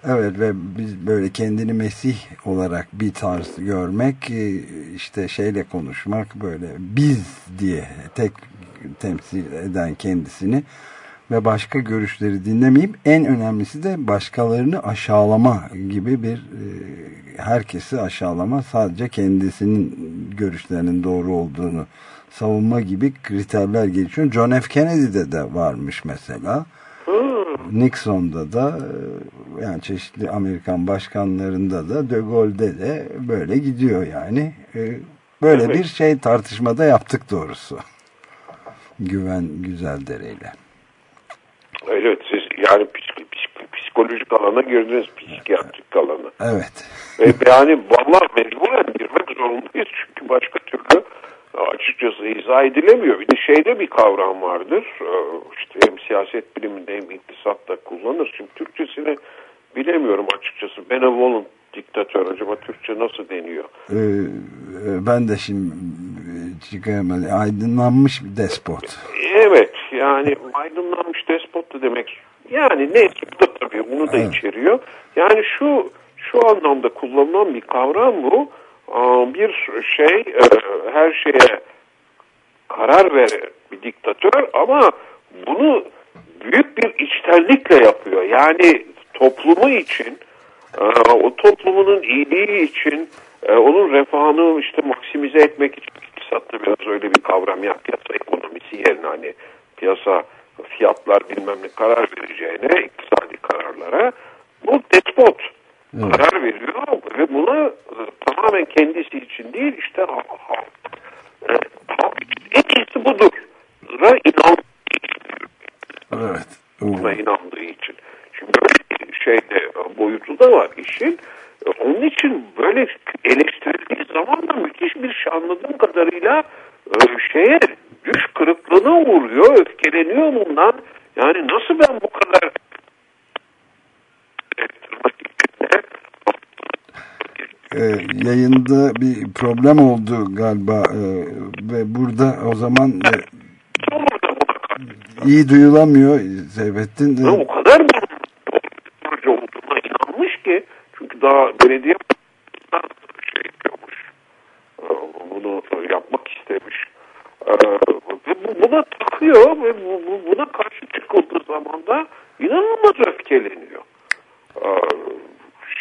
Evet ve biz böyle kendini Mesih olarak bir tarz görmek e, işte şeyle konuşmak böyle biz diye tek temsil eden kendisini ve başka görüşleri dinlemeyip en önemlisi de başkalarını aşağılama gibi bir e, herkesi aşağılama sadece kendisinin görüşlerinin doğru olduğunu savunma gibi kriterler gelişiyor. John F. Kennedy'de de varmış mesela. Nixon'da da e, yani çeşitli Amerikan başkanlarında da De Gaulle'de de böyle gidiyor yani. E, Böyle Evet. bir şey tartışmada yaptık doğrusu. Güven Güzeldere'yle. Evet siz yani psik- psik- psikolojik alana girdiniz psikiyatrik alana. Evet. Ve yani vallahi mecburen girmek zorundayız çünkü başka türlü açıkçası izah edilemiyor. Bir de şeyde bir kavram vardır. e, işte hem siyaset biliminde hem iktisatta kullanır. Şimdi Türkçesini bilemiyorum açıkçası. Benevolent diktatör acaba Türkçe nasıl deniyor? Ee, e, ben de şimdi e, çıkaramadım. Aydınlanmış bir despot. Evet yani aydınlanmış despot demek. Yani neyse bu da tabii bunu da Evet. içeriyor. Yani şu şu anlamda kullanılan bir kavram bu. Bir şey e, her şeye karar veren bir diktatör ama bunu büyük bir içtenlikle yapıyor. Yani toplumu için, e, o toplumunun iyiliği için, e, onun refahını işte maksimize etmek için iktisatta biraz öyle bir kavram ya piyasa ekonomisi yerine hani piyasa fiyatlar bilmem ne karar vereceğine iktisadi kararlara bu despot karar veriyor ve buna e, tamamen kendisi için değil işte ha- ha- e, halk için en iyisi budur. Ra inan Evet. buna inandığı için. Şimdi böyle şeyde e, boyutu da var işin. E, Onun için böyle eleştirildiği zaman da müthiş bir şey anladığım kadarıyla e, şeye düş kırıklığına uğruyor, öfkeleniyor bundan. Yani nasıl ben bu kadar Ee, yayında bir problem oldu galiba ee, ve burada o zaman e, iyi duyulamıyor Seyfettin. Ya o kadar mı olduğuna inanmış ki çünkü daha belediye şey. Ee, Bunu yapmak istemiş. Ee, buna takıyor ve bu- bu- buna karşı çıkıldığı zaman da inanılmaz öfkeleniyor. Ee,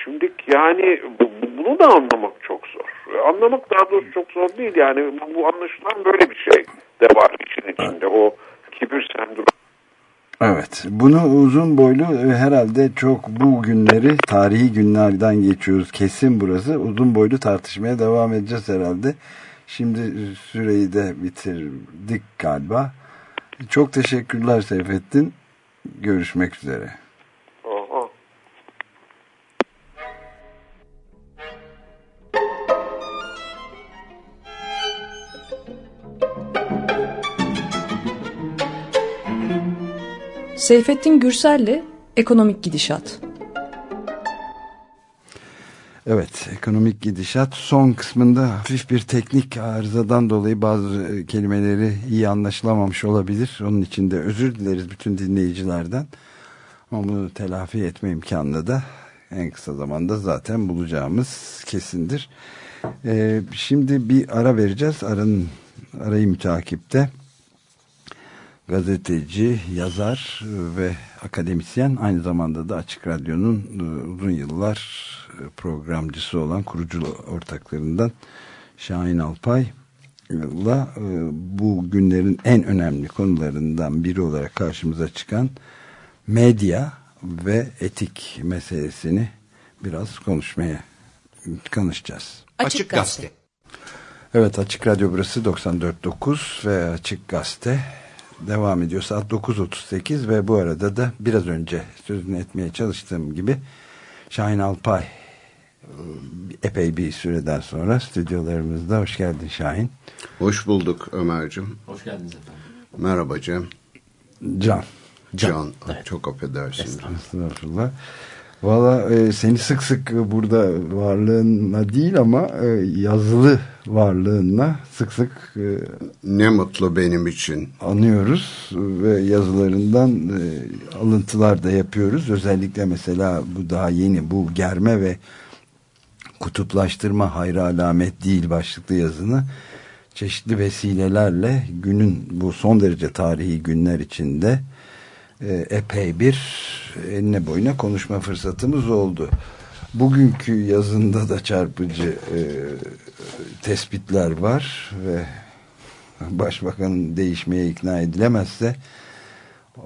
Şimdi yani bu- bu- bunu da anlamak çok zor. Ee, Anlamak daha doğrusu çok zor değil. Yani bu, anlaşılan böyle bir şey de var işin içinde. O kibir sendromu Evet. Bunu uzun boylu herhalde çok bu günleri tarihi günlerden geçiyoruz. Kesin burası. Uzun boylu tartışmaya devam edeceğiz herhalde. Şimdi süreyi de bitirdik galiba. Çok teşekkürler Seyfettin. Görüşmek üzere. Seyfettin Gürsel'le Ekonomik Gidişat. Evet, ekonomik gidişat son kısmında hafif bir teknik arızadan dolayı bazı e, kelimeleri iyi anlaşılamamış olabilir. Onun için de özür dileriz bütün dinleyicilerden. Ama bunu telafi etme imkanını da en kısa zamanda zaten bulacağımız kesindir. Ee, şimdi bir ara vereceğiz. Aranın, arayı mütakipte gazeteci, yazar ve akademisyen aynı zamanda da Açık Radyo'nun e, uzun yıllar e, programcısı olan kurucu ortaklarından Şahin Alpay ile e, bu günlerin en önemli konularından biri olarak karşımıza çıkan medya ve etik meselesini biraz konuşmaya konuşacağız. Açık Gazete. Evet Açık Radyo burası 94.9 ve Açık Gazete devam ediyor. Saat 9.38 ve bu arada da biraz önce sözünü etmeye çalıştığım gibi Şahin Alpay epey bir süreden sonra stüdyolarımızda. Hoş geldin Şahin. Hoş bulduk Ömer'cim. Hoş geldiniz efendim. Merhaba Cem. Can. Can. Çok affedersin. Estağfurullah. Valla e, seni sık sık burada varlığınla değil ama e, yazılı varlığınla sık sık e, ne mutlu benim için anıyoruz ve yazılarından e, alıntılar da yapıyoruz. Özellikle mesela bu daha yeni bu germe ve kutuplaştırma hayra alamet değil başlıklı yazını çeşitli vesilelerle günün bu son derece tarihi günler içinde epey bir eline boyuna konuşma fırsatımız oldu. Bugünkü yazında da çarpıcı e, tespitler var ve başbakanın değişmeye ikna edilemezse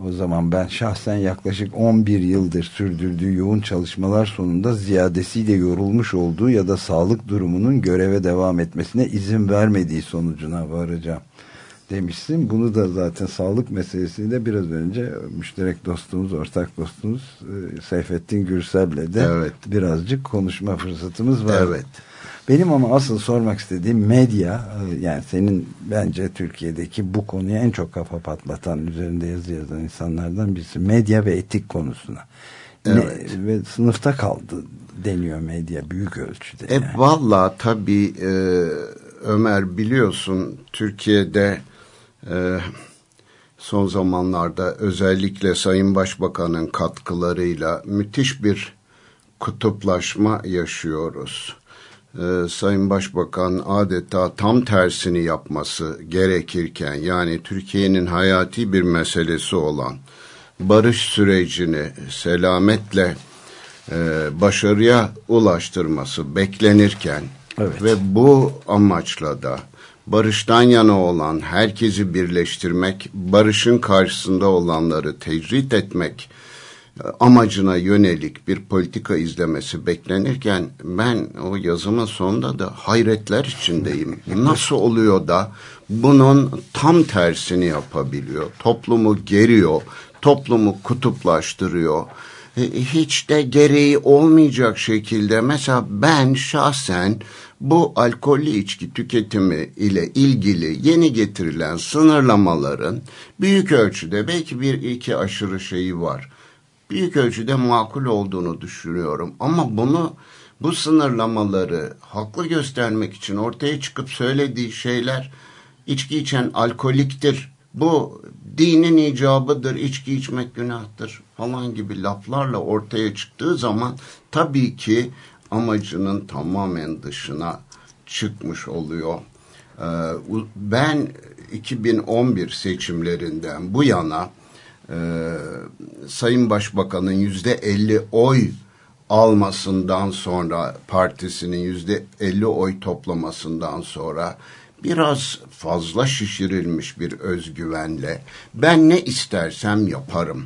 o zaman ben şahsen yaklaşık 11 yıldır sürdürdüğü yoğun çalışmalar sonunda ziyadesiyle yorulmuş olduğu ya da sağlık durumunun göreve devam etmesine izin vermediği sonucuna varacağım demişsin. Bunu da zaten sağlık meselesiyle biraz önce müşterek dostumuz, ortak dostumuz e, Seyfettin Gürsel'le de evet. birazcık konuşma fırsatımız var. Evet. Benim ama asıl sormak istediğim medya yani senin bence Türkiye'deki bu konuya en çok kafa patlatan üzerinde yazı yazan insanlardan birisi medya ve etik konusuna. Evet. Ne, ve sınıfta kaldı deniyor medya büyük ölçüde. E, yani. Valla tabii e, Ömer biliyorsun Türkiye'de e, son zamanlarda özellikle Sayın Başbakan'ın katkılarıyla müthiş bir kutuplaşma yaşıyoruz. Ee, Sayın Başbakan adeta tam tersini yapması gerekirken yani Türkiye'nin hayati bir meselesi olan barış sürecini selametle e, başarıya ulaştırması beklenirken evet. ve bu amaçla da barıştan yana olan herkesi birleştirmek, barışın karşısında olanları tecrit etmek amacına yönelik bir politika izlemesi beklenirken ben o yazımın sonunda da hayretler içindeyim. Nasıl oluyor da bunun tam tersini yapabiliyor? Toplumu geriyor, toplumu kutuplaştırıyor. Hiç de gereği olmayacak şekilde mesela ben şahsen bu alkollü içki tüketimi ile ilgili yeni getirilen sınırlamaların büyük ölçüde belki bir iki aşırı şeyi var büyük ölçüde makul olduğunu düşünüyorum. Ama bunu bu sınırlamaları haklı göstermek için ortaya çıkıp söylediği şeyler içki içen alkoliktir. Bu dinin icabıdır, içki içmek günahtır falan gibi laflarla ortaya çıktığı zaman tabii ki amacının tamamen dışına çıkmış oluyor. Ben 2011 seçimlerinden bu yana e, Sayın Başbakan'ın yüzde elli oy almasından sonra partisinin yüzde elli oy toplamasından sonra biraz fazla şişirilmiş bir özgüvenle ben ne istersem yaparım.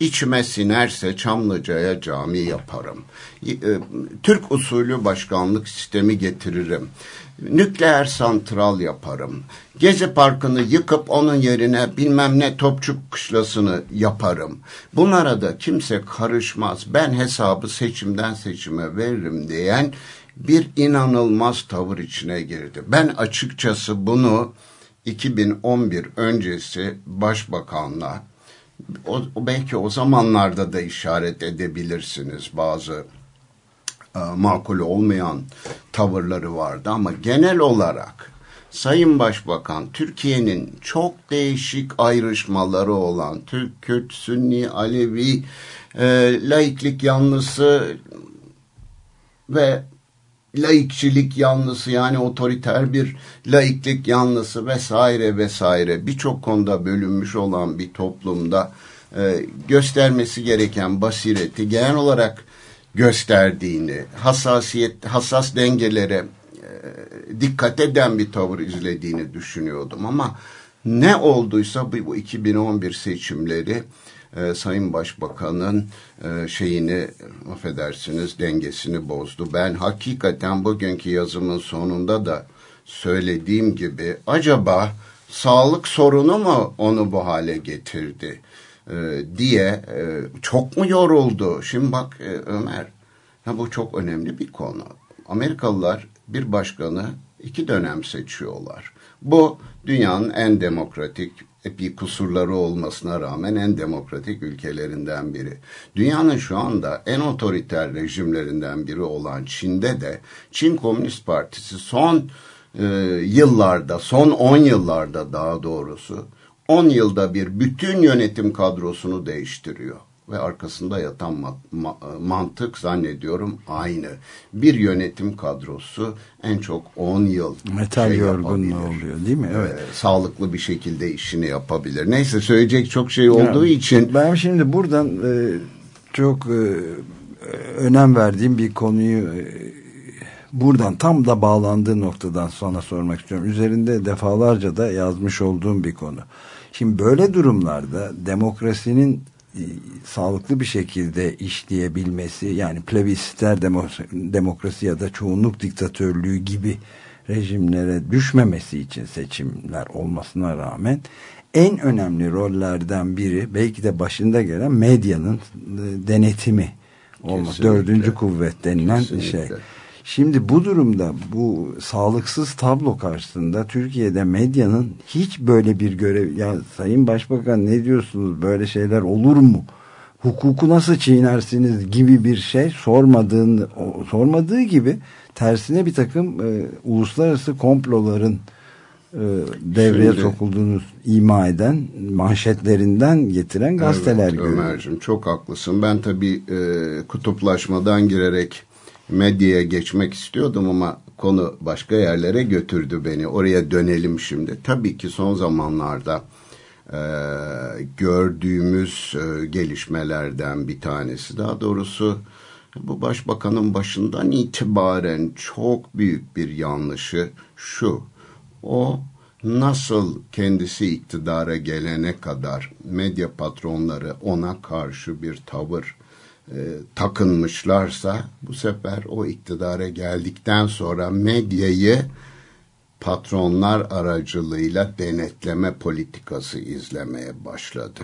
İçime sinerse Çamlıca'ya cami yaparım. E, Türk usulü başkanlık sistemi getiririm. Nükleer santral yaparım. Gezi Parkı'nı yıkıp onun yerine bilmem ne Topçuk Kışlası'nı yaparım. Bunlara da kimse karışmaz. Ben hesabı seçimden seçime veririm diyen bir inanılmaz tavır içine girdi. Ben açıkçası bunu 2011 öncesi başbakanla o, belki o zamanlarda da işaret edebilirsiniz. Bazı e, makul olmayan tavırları vardı ama genel olarak Sayın Başbakan Türkiye'nin çok değişik ayrışmaları olan Türk, Kürt, Sünni, Alevi, e, laiklik yanlısı ve laikçilik yanlısı yani otoriter bir laiklik yanlısı vesaire vesaire birçok konuda bölünmüş olan bir toplumda e, göstermesi gereken basireti genel olarak gösterdiğini, hassasiyet, hassas dengelere e, dikkat eden bir tavır izlediğini düşünüyordum. Ama ne olduysa bu, bu 2011 seçimleri e, Sayın Başbakan'ın e, şeyini affedersiniz dengesini bozdu. Ben hakikaten bugünkü yazımın sonunda da söylediğim gibi acaba sağlık sorunu mu onu bu hale getirdi e, diye e, çok mu yoruldu? Şimdi bak e, Ömer ya bu çok önemli bir konu. Amerikalılar bir başkanı iki dönem seçiyorlar. Bu dünyanın en demokratik bir kusurları olmasına rağmen en demokratik ülkelerinden biri. Dünyanın şu anda en otoriter rejimlerinden biri olan Çin'de de Çin Komünist Partisi son e, yıllarda, son 10 yıllarda daha doğrusu 10 yılda bir bütün yönetim kadrosunu değiştiriyor ve arkasında yatan ma ma mantık zannediyorum aynı. Bir yönetim kadrosu en çok 10 yıl metal şey yorgunluğu oluyor değil mi? Evet. Ee, sağlıklı bir şekilde işini yapabilir. Neyse söyleyecek çok şey olduğu yani, için ben şimdi buradan e, çok e, önem verdiğim bir konuyu e, buradan tam da bağlandığı noktadan sonra sormak istiyorum. Üzerinde defalarca da yazmış olduğum bir konu. Şimdi böyle durumlarda demokrasinin sağlıklı bir şekilde işleyebilmesi yani plebisiter demokrasi ya da çoğunluk diktatörlüğü gibi rejimlere düşmemesi için seçimler olmasına rağmen en önemli rollerden biri belki de başında gelen medyanın e, denetimi olması. Dördüncü kuvvet denilen Kesinlikle. şey. Şimdi bu durumda bu sağlıksız tablo karşısında Türkiye'de medyanın hiç böyle bir görev ya Sayın Başbakan ne diyorsunuz böyle şeyler olur mu? Hukuku nasıl çiğnersiniz gibi bir şey sormadığını sormadığı gibi tersine bir takım e, uluslararası komploların e, devreye Şimdi, sokulduğunu ima eden manşetlerinden getiren gazeteler evet, görüyorum. Ömerciğim çok haklısın. Ben tabii e, kutuplaşmadan girerek medyaya geçmek istiyordum ama konu başka yerlere götürdü beni. Oraya dönelim şimdi. Tabii ki son zamanlarda e, gördüğümüz e, gelişmelerden bir tanesi. Daha doğrusu bu başbakanın başından itibaren çok büyük bir yanlışı şu. O nasıl kendisi iktidara gelene kadar medya patronları ona karşı bir tavır e, takınmışlarsa bu sefer o iktidara geldikten sonra medyayı patronlar aracılığıyla denetleme politikası izlemeye başladı.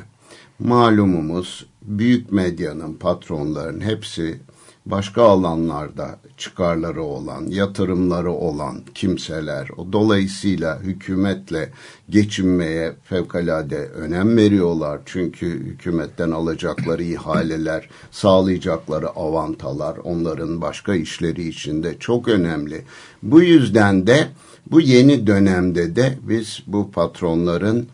Malumumuz büyük medyanın patronların hepsi başka alanlarda çıkarları olan, yatırımları olan kimseler. O dolayısıyla hükümetle geçinmeye fevkalade önem veriyorlar. Çünkü hükümetten alacakları ihaleler, sağlayacakları avantalar onların başka işleri içinde çok önemli. Bu yüzden de bu yeni dönemde de biz bu patronların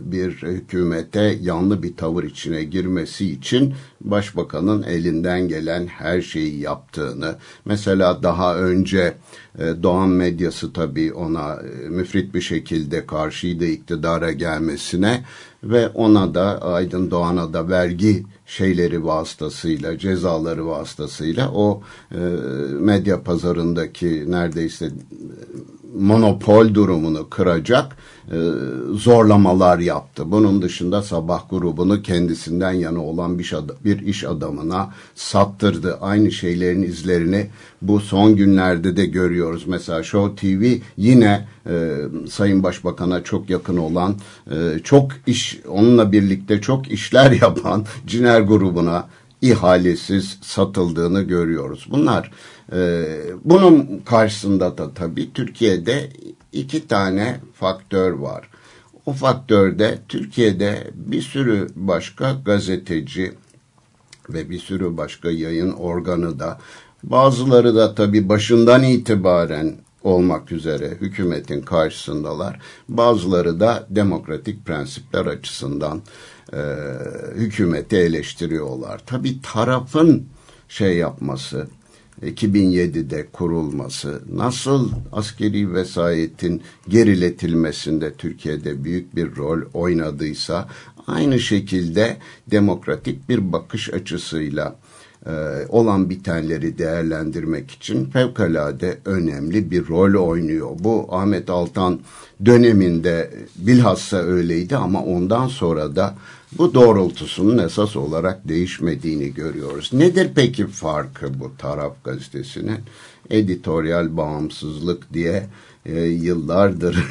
bir hükümete yanlı bir tavır içine girmesi için başbakanın elinden gelen her şeyi yaptığını mesela daha önce e, Doğan medyası tabii ona e, müfrit bir şekilde karşıydı iktidara gelmesine ve ona da Aydın Doğan'a da vergi şeyleri vasıtasıyla, cezaları vasıtasıyla o medya pazarındaki neredeyse monopol durumunu kıracak e, zorlamalar yaptı. Bunun dışında sabah grubunu kendisinden yana olan bir, bir iş adamına sattırdı. Aynı şeylerin izlerini bu son günlerde de görüyoruz. Mesela Show TV yine e, Sayın Başbakan'a çok yakın olan, e, çok iş onunla birlikte çok işler yapan Ciner grubuna ihalesiz satıldığını görüyoruz. Bunlar bunun karşısında da tabii Türkiye'de iki tane faktör var. O faktörde Türkiye'de bir sürü başka gazeteci ve bir sürü başka yayın organı da bazıları da tabii başından itibaren olmak üzere hükümetin karşısındalar. Bazıları da demokratik prensipler açısından e, hükümeti eleştiriyorlar. Tabii tarafın şey yapması, 2007'de kurulması, nasıl askeri vesayetin geriletilmesinde Türkiye'de büyük bir rol oynadıysa, aynı şekilde demokratik bir bakış açısıyla e, olan bitenleri değerlendirmek için fevkalade önemli bir rol oynuyor. Bu Ahmet Altan döneminde bilhassa öyleydi ama ondan sonra da bu doğrultusunun esas olarak değişmediğini görüyoruz. Nedir peki farkı bu taraf gazetesinin? Editoryal bağımsızlık diye e, yıllardır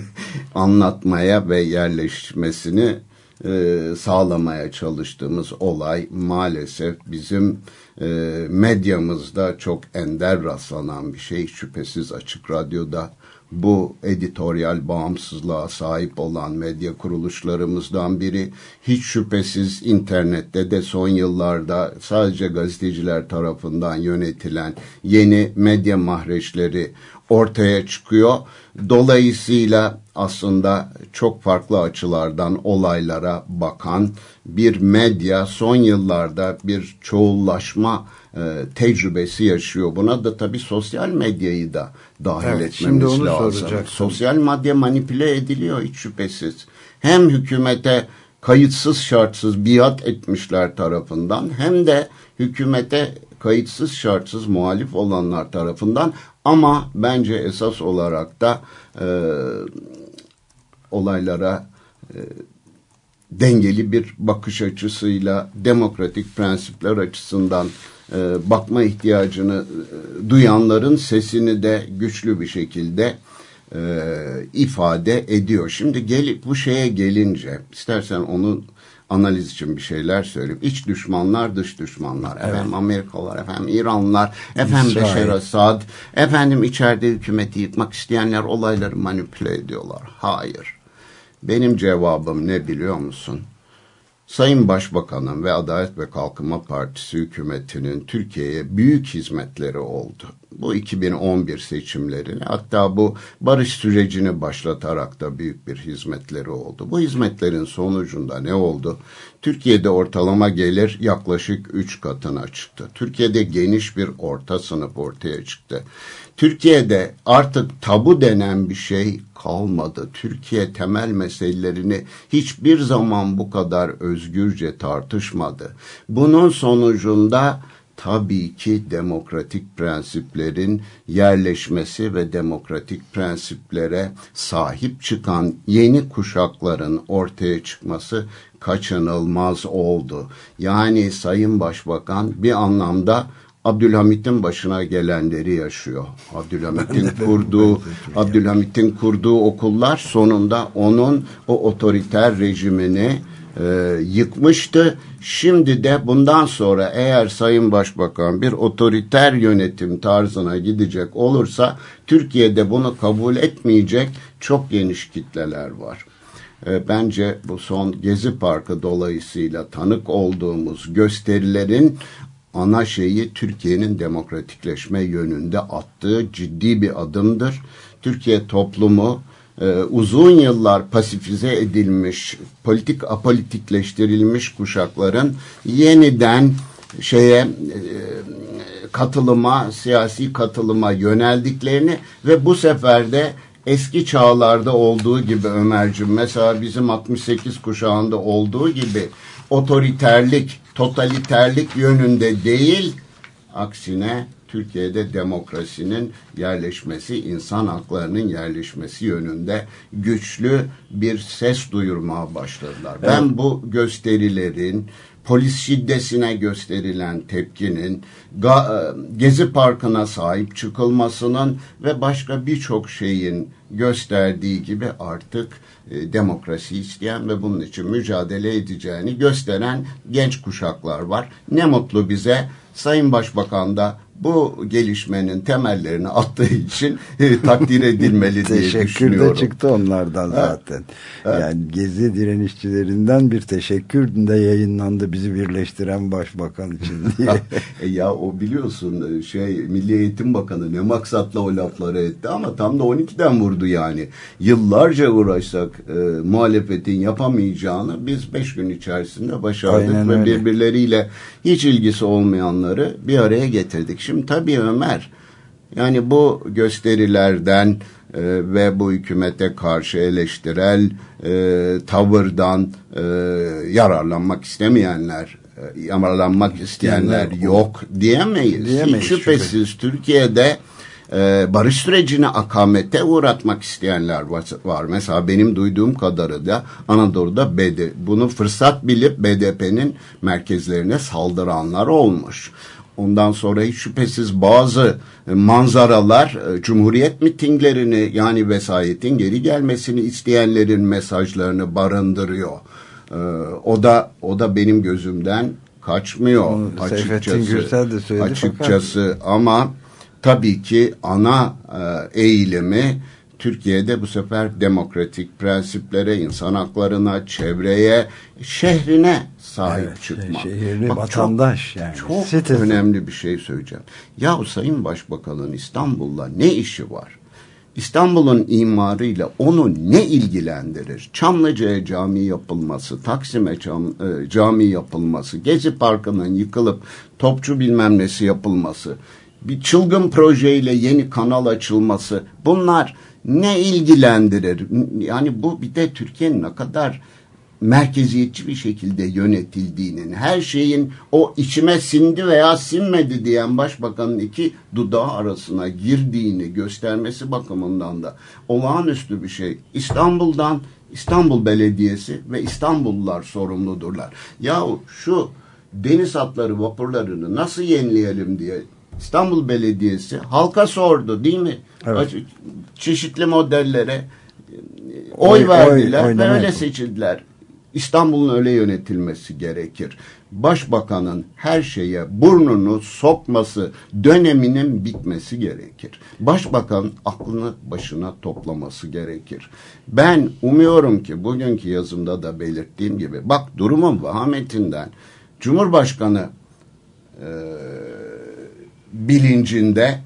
anlatmaya ve yerleşmesini e, sağlamaya çalıştığımız olay maalesef bizim e, medyamızda çok ender rastlanan bir şey. Şüphesiz Açık Radyo'da bu editoryal bağımsızlığa sahip olan medya kuruluşlarımızdan biri. Hiç şüphesiz internette de son yıllarda sadece gazeteciler tarafından yönetilen yeni medya mahreçleri ortaya çıkıyor. Dolayısıyla aslında çok farklı açılardan olaylara bakan bir medya son yıllarda bir çoğullaşma e, tecrübesi yaşıyor. Buna da tabii sosyal medyayı da dahil evet, etmemiz şimdi onu lazım. Sosyal medya manipüle ediliyor hiç şüphesiz. Hem hükümete kayıtsız şartsız biat etmişler tarafından hem de hükümete kayıtsız şartsız muhalif olanlar tarafından ama bence esas olarak da e, olaylara e, dengeli bir bakış açısıyla demokratik prensipler açısından e, bakma ihtiyacını e, duyanların sesini de güçlü bir şekilde e, ifade ediyor. Şimdi gelip bu şeye gelince istersen onun analiz için bir şeyler söyleyeyim. İç düşmanlar, dış düşmanlar. Evet. Efendim Amerikalılar, efendim İranlılar, efendim İsrail. Beşer Asad, efendim içeride hükümeti yıkmak isteyenler olayları manipüle ediyorlar. Hayır. Benim cevabım ne biliyor musun? Sayın Başbakan'ın ve Adalet ve Kalkınma Partisi hükümetinin Türkiye'ye büyük hizmetleri oldu. Bu 2011 seçimlerini hatta bu barış sürecini başlatarak da büyük bir hizmetleri oldu. Bu hizmetlerin sonucunda ne oldu? Türkiye'de ortalama gelir yaklaşık 3 katına çıktı. Türkiye'de geniş bir orta sınıf ortaya çıktı. Türkiye'de artık tabu denen bir şey kalmadı. Türkiye temel meselelerini hiçbir zaman bu kadar özgürce tartışmadı. Bunun sonucunda tabii ki demokratik prensiplerin yerleşmesi ve demokratik prensiplere sahip çıkan yeni kuşakların ortaya çıkması kaçınılmaz oldu. Yani Sayın Başbakan bir anlamda Abdülhamit'in başına gelenleri yaşıyor. Abdülhamit'in kurduğu Abdülhamit'in kurduğu okullar sonunda onun o otoriter rejimini e, yıkmıştı. Şimdi de bundan sonra eğer Sayın Başbakan bir otoriter yönetim tarzına gidecek olursa Türkiye'de bunu kabul etmeyecek çok geniş kitleler var. E, bence bu son Gezi Parkı dolayısıyla tanık olduğumuz gösterilerin ana şeyi Türkiye'nin demokratikleşme yönünde attığı ciddi bir adımdır. Türkiye toplumu e, uzun yıllar pasifize edilmiş, politik apolitikleştirilmiş kuşakların yeniden şeye e, katılıma, siyasi katılıma yöneldiklerini ve bu sefer de eski çağlarda olduğu gibi Ömerciğim mesela bizim 68 kuşağında olduğu gibi otoriterlik, totaliterlik yönünde değil, aksine Türkiye'de demokrasinin yerleşmesi, insan haklarının yerleşmesi yönünde güçlü bir ses duyurmaya başladılar. Ben bu gösterilerin polis şiddesine gösterilen tepkinin, e, Gezi Parkı'na sahip çıkılmasının ve başka birçok şeyin gösterdiği gibi artık demokrasi isteyen ve bunun için mücadele edeceğini gösteren genç kuşaklar var. Ne mutlu bize. Sayın Başbakan da bu gelişmenin temellerini attığı için e, takdir edilmeli diye Teşekkür düşünüyorum. de çıktı onlardan zaten. Yani gezi direnişçilerinden bir teşekkür de yayınlandı bizi birleştiren başbakan için diye. E ya o biliyorsun şey Milli Eğitim Bakanı ne maksatla o lafları etti ama tam da 12'den vurdu yani. Yıllarca uğraşsak e, muhalefetin yapamayacağını biz 5 gün içerisinde başardık Aynen ve öyle. birbirleriyle hiç ilgisi olmayanları bir araya getirdik. Şimdi tabii Ömer yani bu gösterilerden e, ve bu hükümete karşı eleştirel e, tavırdan e, yararlanmak istemeyenler, e, yararlanmak isteyenler yok diyemeyiz. Diyemeyiz, Hiç şüphesiz Türkiye'de e, barış sürecini akamete uğratmak isteyenler var, var. Mesela benim duyduğum kadarıyla Anadolu'da BD, bunu fırsat bilip BDP'nin merkezlerine saldıranlar olmuş. Ondan sonra hiç şüphesiz bazı e, manzaralar e, Cumhuriyet mitinglerini yani vesayetin geri gelmesini isteyenlerin mesajlarını barındırıyor. E, o da o da benim gözümden kaçmıyor Onu açıkçası. Gürsel de söyledi Açıkçası ama tabii ki ana eğilimi Türkiye'de bu sefer demokratik prensiplere, insan haklarına, çevreye, şehrine sahip Evet, çıkmak. şehirli Bak, vatandaş çok, yani. Çok Citizen. önemli bir şey söyleyeceğim. Ya Sayın Başbakan'ın İstanbul'la ne işi var? İstanbul'un imarıyla onu ne ilgilendirir? Çamlıca'ya cami yapılması, Taksim'e çam, e, cami yapılması, Gezi Parkı'nın yıkılıp topçu bilmem nesi yapılması, bir çılgın projeyle yeni kanal açılması bunlar ne ilgilendirir? Yani bu bir de Türkiye'nin ne kadar merkeziyetçi bir şekilde yönetildiğinin, her şeyin o içime sindi veya sinmedi diyen başbakanın iki dudağı arasına girdiğini göstermesi bakımından da olağanüstü bir şey. İstanbul'dan İstanbul Belediyesi ve İstanbullular sorumludurlar. Yahu şu deniz hatları vapurlarını nasıl yenileyelim diye İstanbul Belediyesi halka sordu değil mi? Evet. Çeşitli modellere Oy- oy oy- verdiler ve oynama öyle yapıldı. seçildiler. İstanbul'un öyle yönetilmesi gerekir. Başbakanın her şeye burnunu sokması döneminin bitmesi gerekir. Başbakan aklını başına toplaması gerekir. Ben umuyorum ki bugünkü yazımda da belirttiğim gibi bak durumun vahametinden Cumhurbaşkanı e, bilincinde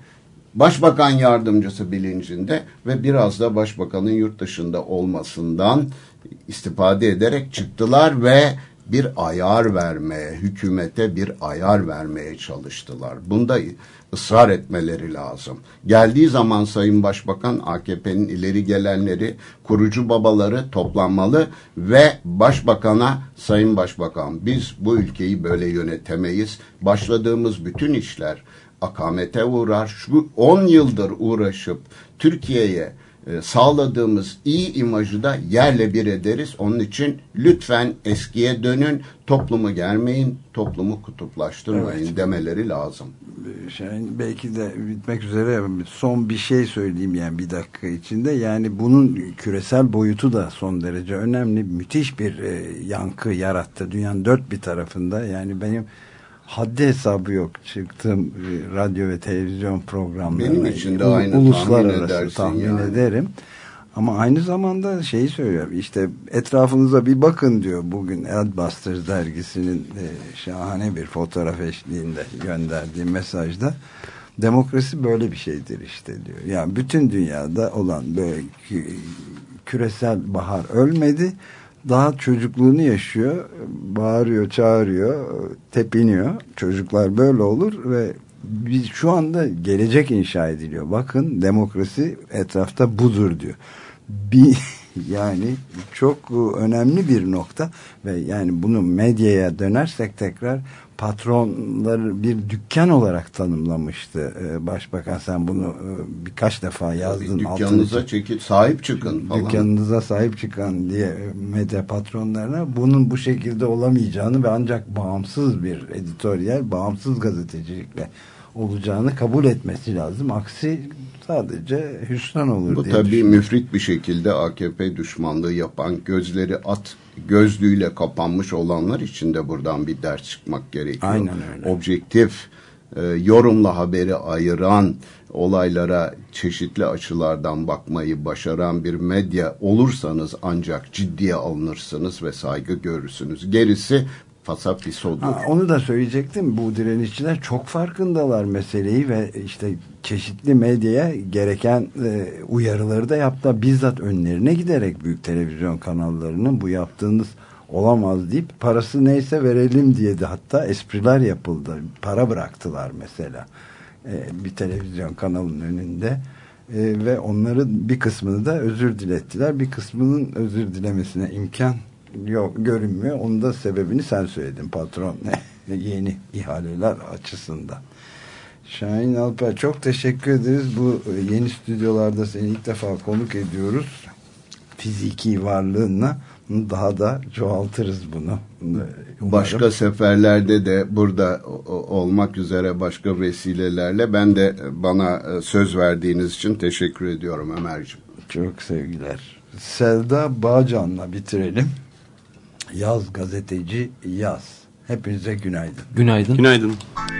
Başbakan yardımcısı bilincinde ve biraz da başbakanın yurt dışında olmasından istifade ederek çıktılar ve bir ayar vermeye, hükümete bir ayar vermeye çalıştılar. Bunda ısrar etmeleri lazım. Geldiği zaman Sayın Başbakan AKP'nin ileri gelenleri, kurucu babaları toplanmalı ve Başbakan'a Sayın Başbakan biz bu ülkeyi böyle yönetemeyiz. Başladığımız bütün işler akamete uğrar. Şu 10 yıldır uğraşıp Türkiye'ye e, sağladığımız iyi imajı da yerle bir ederiz. Onun için lütfen eskiye dönün, toplumu germeyin, toplumu kutuplaştırmayın Evet. demeleri lazım. Şey, belki de bitmek üzere son bir şey söyleyeyim yani bir dakika içinde yani bunun küresel boyutu da son derece önemli müthiş bir e, yankı yarattı dünyanın dört bir tarafında yani benim haddi hesabı yok çıktığım e, radyo ve televizyon programlarına Benim için de aynı, tahmin uluslararası edersin tahmin yani. ederim ama aynı zamanda şeyi söylüyor işte etrafınıza bir bakın diyor bugün Adbusters dergisinin e, şahane bir fotoğraf eşliğinde gönderdiği mesajda demokrasi böyle bir şeydir işte diyor. Yani bütün dünyada olan böyle kü- küresel bahar ölmedi. Daha çocukluğunu yaşıyor. Bağırıyor, çağırıyor, tepiniyor. Çocuklar böyle olur ve biz şu anda gelecek inşa ediliyor. Bakın demokrasi etrafta budur diyor. Bir Yani çok önemli bir nokta ve yani bunu medyaya dönersek tekrar patronları bir dükkan olarak tanımlamıştı e, başbakan. Sen bunu e, birkaç defa yazdın dükkanınıza çekip sahip çıkın falan. Dükkanınıza sahip çıkan diye medya patronlarına. Bunun bu şekilde olamayacağını ve ancak bağımsız bir editoryal bağımsız gazetecilikle olacağını kabul etmesi lazım. Aksi sadece hüsran olur bu diye tabii müfrit bir şekilde AKP düşmanlığı yapan gözleri at gözlüğüyle kapanmış olanlar için de buradan bir ders çıkmak gerekiyor. Aynen öyle. Objektif, e, yorumla haberi ayıran, olaylara çeşitli açılardan bakmayı başaran bir medya olursanız ancak ciddiye alınırsınız ve saygı görürsünüz. Gerisi fasafisodur. Ha, onu da söyleyecektim. Bu direnişçiler çok farkındalar meseleyi ve işte çeşitli medyaya gereken e, uyarıları da yaptı. Bizzat önlerine giderek büyük televizyon kanallarının bu yaptığınız olamaz deyip parası neyse verelim diye de hatta espriler yapıldı. Para bıraktılar mesela e, bir televizyon kanalının önünde e, ve onların bir kısmını da özür dilettiler. Bir kısmının özür dilemesine imkan yok görünmüyor. Onun da sebebini sen söyledin patron yeni ihaleler açısından. Şahin Alper çok teşekkür ederiz. Bu yeni stüdyolarda seni ilk defa konuk ediyoruz. Fiziki varlığınla daha da çoğaltırız bunu. Umarım. Başka seferlerde de burada olmak üzere başka vesilelerle ben de bana söz verdiğiniz için teşekkür ediyorum Ömerciğim. Çok sevgiler. Selda Bağcan'la bitirelim. Yaz gazeteci yaz. Hepinize günaydın. Günaydın. Günaydın. Aman